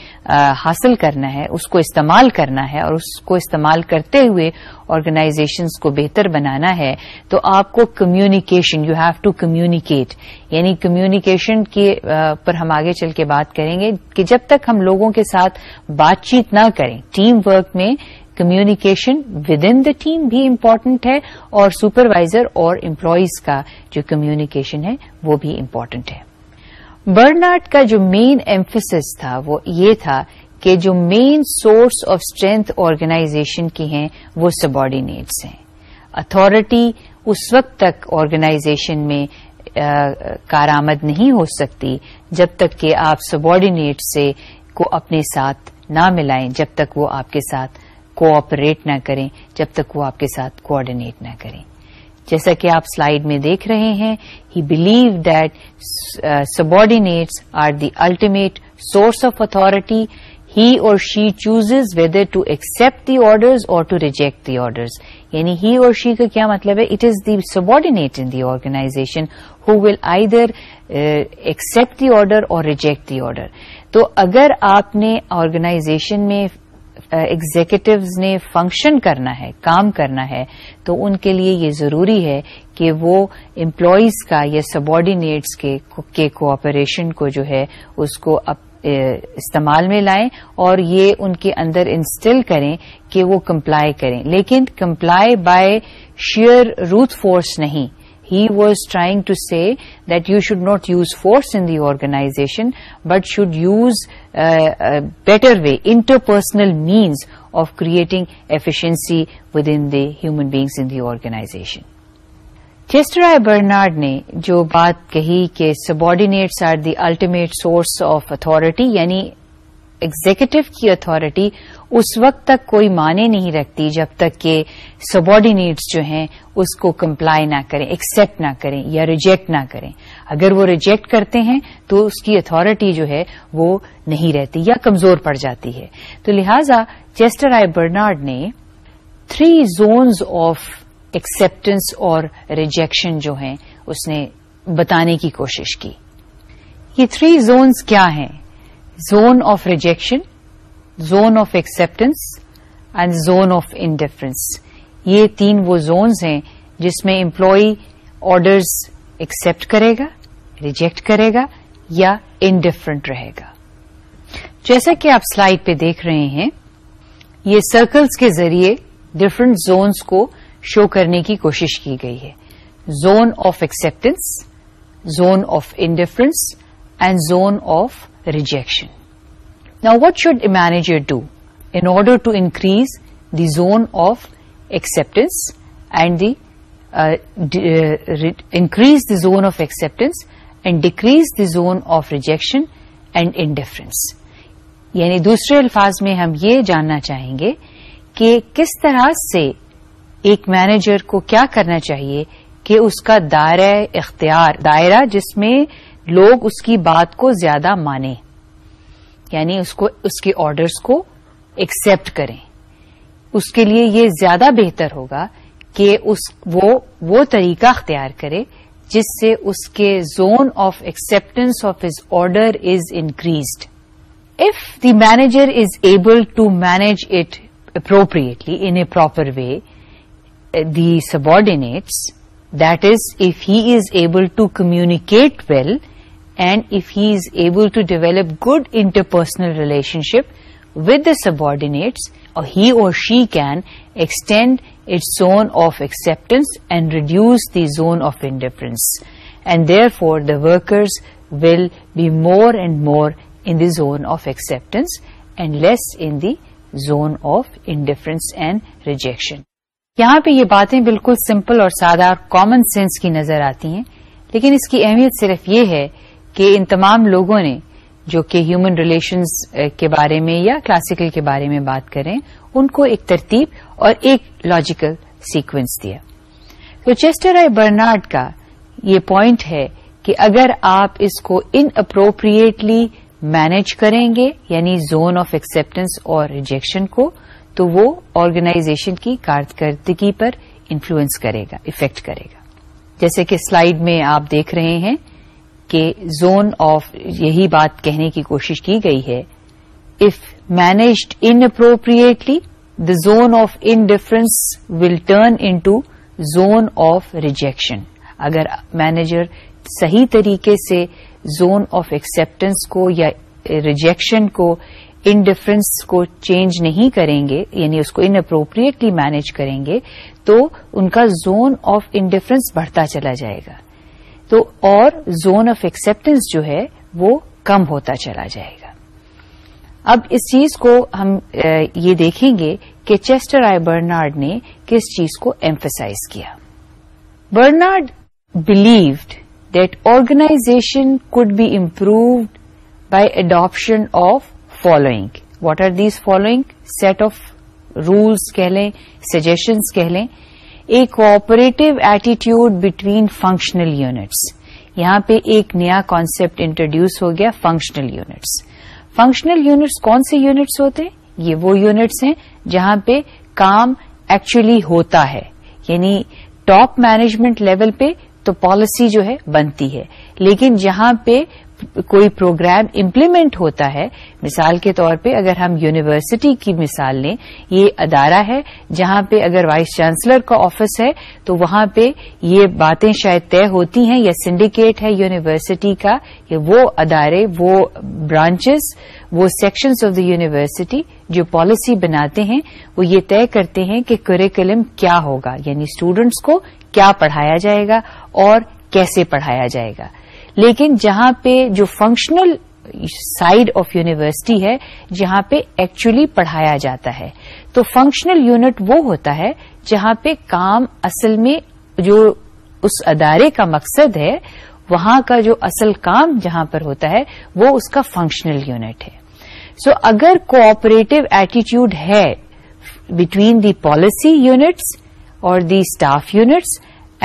حاصل کرنا ہے اس کو استعمال کرنا ہے اور اس کو استعمال کرتے ہوئے آرگنائزیشن کو بہتر بنانا ہے تو آپ کو communication you have to communicate یعنی کمیونیکیشن کے پر ہم آگے چل کے بات کریں گے کہ جب تک ہم لوگوں کے ساتھ بات چیت نہ کریں ٹیم ورک میں communication with in the team بھی امپورٹنٹ ہے اور سپروائزر اور امپلائیز کا جو کمیونیکیشن ہے وہ بھی امپورٹنٹ ہے برنارڈ کا جو مین ایمفس تھا وہ یہ تھا کہ جو main source of strength organization کی ہیں وہ سبارڈینیٹس ہیں اتارٹی اس وقت تک آرگنائزیشن میں کارآمد نہیں ہو سکتی جب تک کہ آپ سبارڈینیٹ سے کو اپنے ساتھ نہ ملائیں جب تک وہ آپ کے ساتھ کوآپریٹ نہ کریں جب تک وہ آپ کے ساتھ کوآڈینیٹ نہ کریں جیسا کہ آپ سلائیڈ میں دیکھ رہے ہیں he believe that subordinates are the ultimate source of authority he or she chooses whether to accept the orders or to reject the orders یعنی ہی اور شی کا کیا مطلب ہے it is the subordinate in the organisation who will either accept the order اور reject the order تو اگر آپ نے آرگنائزیشن میں ایگزیکٹوز نے فنکشن کرنا ہے کام کرنا ہے تو ان کے لیے یہ ضروری ہے کہ وہ امپلائیز کا یا سبارڈینیٹس کے کوآپریشن کو جو ہے اس کو استعمال میں لائیں اور یہ ان کے اندر انسٹل کریں کہ وہ کمپلائی کریں لیکن comply by sheer brute force نہیں he was trying to see that you should not use force in the organisation but should use better way interpersonal means of creating efficiency within human beings in the organisation Chester Barnard نے جو بات کہی کہ subordinates are the ultimate source of authority یعنی executive کی authority اس وقت تک کوئی مانے نہیں رکھتی جب تک کہ سبارڈینیٹس جو ہیں اس کو کمپلائی نہ کریں ایکسپٹ نہ کریں یا ریجیکٹ نہ کریں اگر وہ ریجیکٹ کرتے ہیں تو اس کی اتارٹی جو ہے وہ نہیں رہتی یا کمزور پڑ جاتی ہے تو لہذا چیسٹر آئی برنارڈ نے تھری زونز آف ایکسپٹینس اور ریجیکشن جو ہیں اس نے بتانے کی کوشش کی یہ تھری زونز کیا ہیں zone of rejection zone of acceptance and zone of indifference یہ تین وہ زونز ہیں جس میں امپلائی آرڈرز ایکسپٹ کرے گا ریجیکٹ کرے گا یا انڈیفرنٹ رہے گا جیسا کہ آپ سلائڈ پہ دیکھ رہے ہیں یہ سرکلز کے ذریعے ڈفرنٹ زونز کو شو کرنے کی کوشش کی گئی ہے zone of acceptance zone of indifference and zone of rejection نا what should a manager do in order to increase the zone of acceptance and the increase the zone of acceptance and decrease the zone of rejection and indifference یعنی دوسرے الفاظ میں ہم یہ جاننا چاہیں گے کہ کس طرح سے ایک مینیجر کو کیا کرنا چاہیے کہ اس کا دائرہ اختیار دائرہ جس میں لوگ اس کی بات کو زیادہ مانیں یعنی اس کو اس کے آرڈرس کو ایکسپٹ کریں اس کے لیے یہ زیادہ بہتر ہوگا کہ اس وہ وہ طریقہ اختیار کرے جس سے اس کے zone of acceptance of his order is increased if the manager is able to manage it appropriately in a proper way the subordinates that is if he is able to communicate well and if he is able to develop good interpersonal relationship with the subordinates he اور she can extend its zone of acceptance and reduce the zone of indifference and therefore, the the workers will be more and more in the zone of and and less in the zone of indifference and rejection یہاں پہ یہ باتیں بالکل simple اور سادہ اور common sense کی نظر آتی ہیں لیکن اس کی اہمیت صرف یہ ہے کہ ان تمام لوگوں نے جو کہ ہیومن ریلیشنز eh, کے بارے میں یا کلاسیکل کے بارے میں بات کریں ان کو ایک ترتیب اور ایک لاجیکل سیکوینس دیا تو چیسٹر آئی برنارڈ کا یہ پوائنٹ ہے کہ اگر آپ اس کو ان اپروپریٹلی مینج کریں گے یعنی زون آف ایکسپٹینس اور ریجیکشن کو تو وہ آرگنائزیشن کی کارکردگی پر انفلوئنس کرے گا افیکٹ کرے گا جیسے کہ سلائیڈ میں آپ دیکھ رہے ہیں کہ زون آف یہی بات کہنے کی کوشش کی گئی ہے if managed inappropriately the zone of indifference will turn into zone of rejection اگر مینیجر صحیح طریقے سے زون آف ایکسپٹینس کو یا ریجیکشن کو انڈیفرنس کو چینج نہیں کریں گے یعنی اس کو انپروپریٹلی مینج کریں گے تو ان کا زون آف انڈیفرنس بڑھتا چلا جائے گا تو اور زون آف ایکسپٹینس جو ہے وہ کم ہوتا چلا جائے گا اب اس چیز کو ہم یہ دیکھیں گے کہ چیسٹر آئی برنارڈ نے کس چیز کو ایمفیسائز کیا Barnard believed that organisation could be improved by adoption of following what are these following set of rules کہہ لیں سجیشنس کہہ لیں a cooperative attitude between functional units یہاں پہ ایک نیا کانسپٹ انٹروڈیوس ہو گیا فنکشنل یونٹس فنکشنل یونٹس کون سے یونٹس ہوتے ہیں یہ وہ یونٹس ہیں جہاں پہ کام ایکچولی ہوتا ہے یعنی ٹاپ مینجمنٹ لیول پہ تو پالیسی جو ہے بنتی ہے لیکن جہاں پہ کوئی پروگرام امپلیمنٹ ہوتا ہے مثال کے طور پہ اگر ہم یونیورسٹی کی مثال لیں یہ ادارہ ہے جہاں پہ اگر وائس چانسلر کا آفس ہے تو وہاں پہ یہ باتیں شاید طے ہوتی ہیں یا سنڈیکیٹ ہے یونیورسٹی کا کہ وہ ادارے وہ برانچز وہ سیکشنز آف دا یونیورسٹی جو پالیسی بناتے ہیں وہ یہ طے کرتے ہیں کہ کریکلم کیا ہوگا یعنی اسٹوڈینٹس کو کیا پڑھایا جائے گا اور کیسے پڑھایا جائے گا لیکن جہاں پہ جو فنکشنل سائڈ آف یونیورسٹی ہے جہاں پہ ایکچولی پڑھایا جاتا ہے تو فنکشنل یونٹ وہ ہوتا ہے جہاں پہ کام اصل میں جو اس ادارے کا مقصد ہے وہاں کا جو اصل کام جہاں پر ہوتا ہے وہ اس کا فنکشنل یونٹ ہے سو so, اگر کوآپریٹو ایٹیچیوڈ ہے بٹوین دی پالیسی یونٹس اور the staff units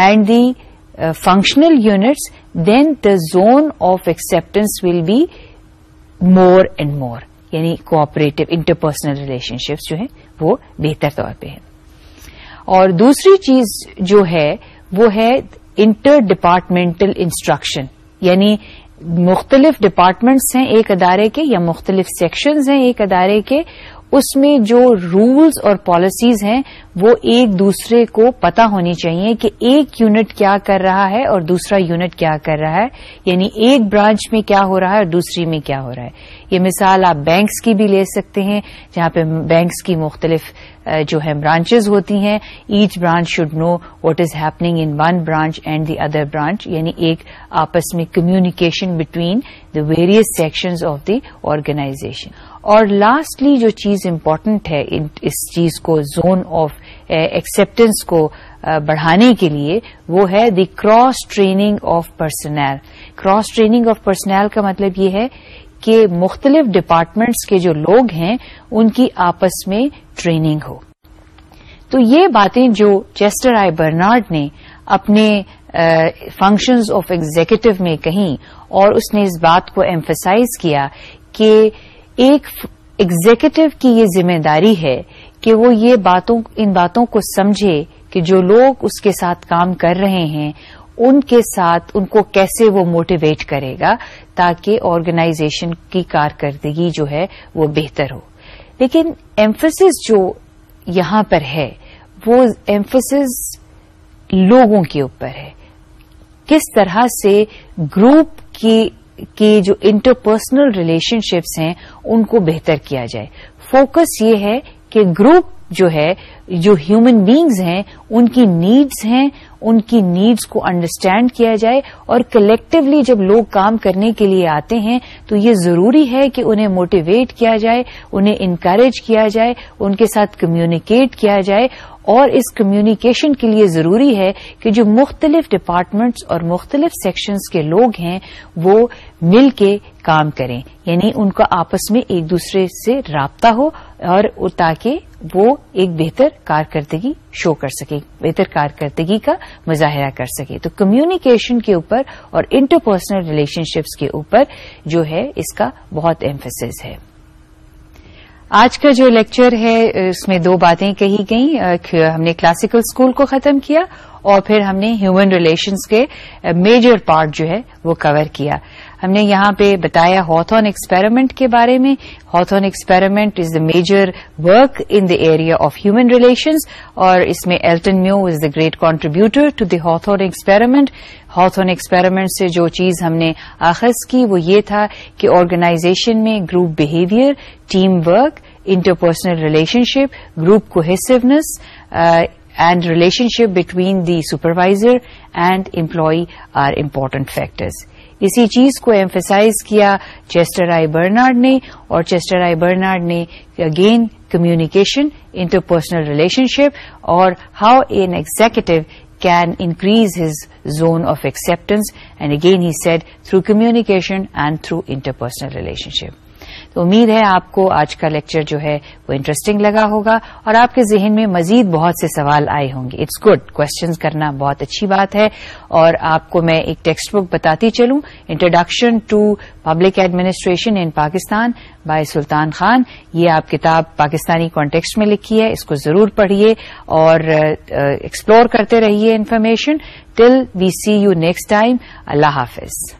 and the functional units then the zone of acceptance will be more and more یعنی کوآپریٹو انٹرپرسنل ریلیشن شپس جو ہیں وہ بہتر طور پہ ہیں اور دوسری چیز جو ہے وہ ہے انٹر ڈپارٹمنٹل انسٹرکشن یعنی مختلف ڈپارٹمنٹس ہیں ایک ادارے کے یا مختلف سیکشنز ہیں ایک ادارے کے اس میں جو رولز اور پالیسیز ہیں وہ ایک دوسرے کو پتا ہونی چاہیے کہ ایک یونٹ کیا کر رہا ہے اور دوسرا یونٹ کیا کر رہا ہے یعنی ایک برانچ میں کیا ہو رہا ہے اور دوسری میں کیا ہو رہا ہے یہ مثال آپ بینکس کی بھی لے سکتے ہیں جہاں پہ بینکس کی مختلف جو ہے برانچز ہوتی ہیں each branch should know what is happening in one branch and the other branch یعنی ایک آپس میں communication between the various sections of the organisation اور لاسٹلی جو چیز امپورٹنٹ ہے اس چیز کو زون آف ایکسپٹینس کو eh, بڑھانے کے لیے وہ ہے the cross training of personnel cross training of personnel کا مطلب یہ ہے کہ مختلف ڈپارٹمنٹس کے جو لوگ ہیں ان کی آپس میں ٹریننگ ہو تو یہ باتیں جو چیسٹر آئی برنارڈ نے اپنے فنکشنز آف ایگزیکٹو میں کہیں اور اس نے اس بات کو ایمفسائز کیا کہ ایک ایگزیکٹو کی یہ ذمہ داری ہے کہ وہ یہ باتوں ان باتوں کو سمجھے کہ جو لوگ اس کے ساتھ کام کر رہے ہیں ان کے ساتھ ان کو کیسے وہ موٹیویٹ کرے گا تاکہ آرگنائزیشن کی کارکردگی جو ہے وہ بہتر ہو لیکن ایمفسز جو یہاں پر ہے وہ ایمفسز لوگوں کے اوپر ہے کس طرح سے گروپ کی کی جو انٹرپرسنل شپس ہیں ان کو بہتر کیا جائے فوکس یہ ہے کہ گروپ جو ہے جو ہیومن بیگز ہیں ان کی نیڈز ہیں ان کی نیڈز کو انڈرسٹینڈ کیا جائے اور کلیکٹولی جب لوگ کام کرنے کے لیے آتے ہیں تو یہ ضروری ہے کہ انہیں موٹیویٹ کیا جائے انہیں انکریج کیا جائے ان کے ساتھ کمیونیکیٹ کیا جائے اور اس کمیونیکیشن کے لیے ضروری ہے کہ جو مختلف ڈپارٹمنٹس اور مختلف سیکشنز کے لوگ ہیں وہ مل کے کام کریں یعنی ان کا آپس میں ایک دوسرے سے رابطہ ہو اور تاکہ وہ ایک بہتر کارکردگی شو کر سکے بہتر کارکردگی کا مظاہرہ کر سکے تو کمیونیکیشن کے اوپر اور انٹرپرسنل ریلیشن شپس کے اوپر جو ہے اس کا بہت ایمفیس ہے آج کا جو لیکچر ہے اس میں دو باتیں کہی گئیں ہم نے کلاسیکل اسکول کو ختم کیا اور پھر ہم نے ہیومن ریلیشنس کے میجر پارٹ جو ہے وہ کور کیا ہم نے یہاں پہ بتایا ہاتھون ایکسپیریمنٹ کے بارے میں Hawthorne experiment is the major work in the area of human relations اور اس میں Elton Mayo is the great contributor to the Hawthorne experiment Hawthorne experiment سے جو چیز ہم نے آخذ کی وہ یہ تھا کہ آرگنائزیشن میں group behaviour team work interpersonal ship group cohesiveness and relationship between the supervisor and employee are important factors اسی چیز کو ایمفیسائز کیا چیسٹر آئی برنارڈ نے اور چیسٹر آئی برنارڈ نے اگین پرسنل انٹرپرسنل شپ اور how an executive can increase his zone of acceptance and again he said through communication and through interpersonal ship تو امید ہے آپ کو آج کا لیکچر جو ہے وہ انٹرسٹنگ لگا ہوگا اور آپ کے ذہن میں مزید بہت سے سوال آئے ہوں گے اٹس گڈ کوشچنز کرنا بہت اچھی بات ہے اور آپ کو میں ایک ٹیکسٹ بک بتاتی چلوں introduction to public administration in Pakistan by Sultan Khan یہ آپ کتاب پاکستانی کانٹیکسٹ میں لکھی ہے اس کو ضرور پڑھیے اور ایکسپلور uh, کرتے رہیے information till we see you next time اللہ حافظ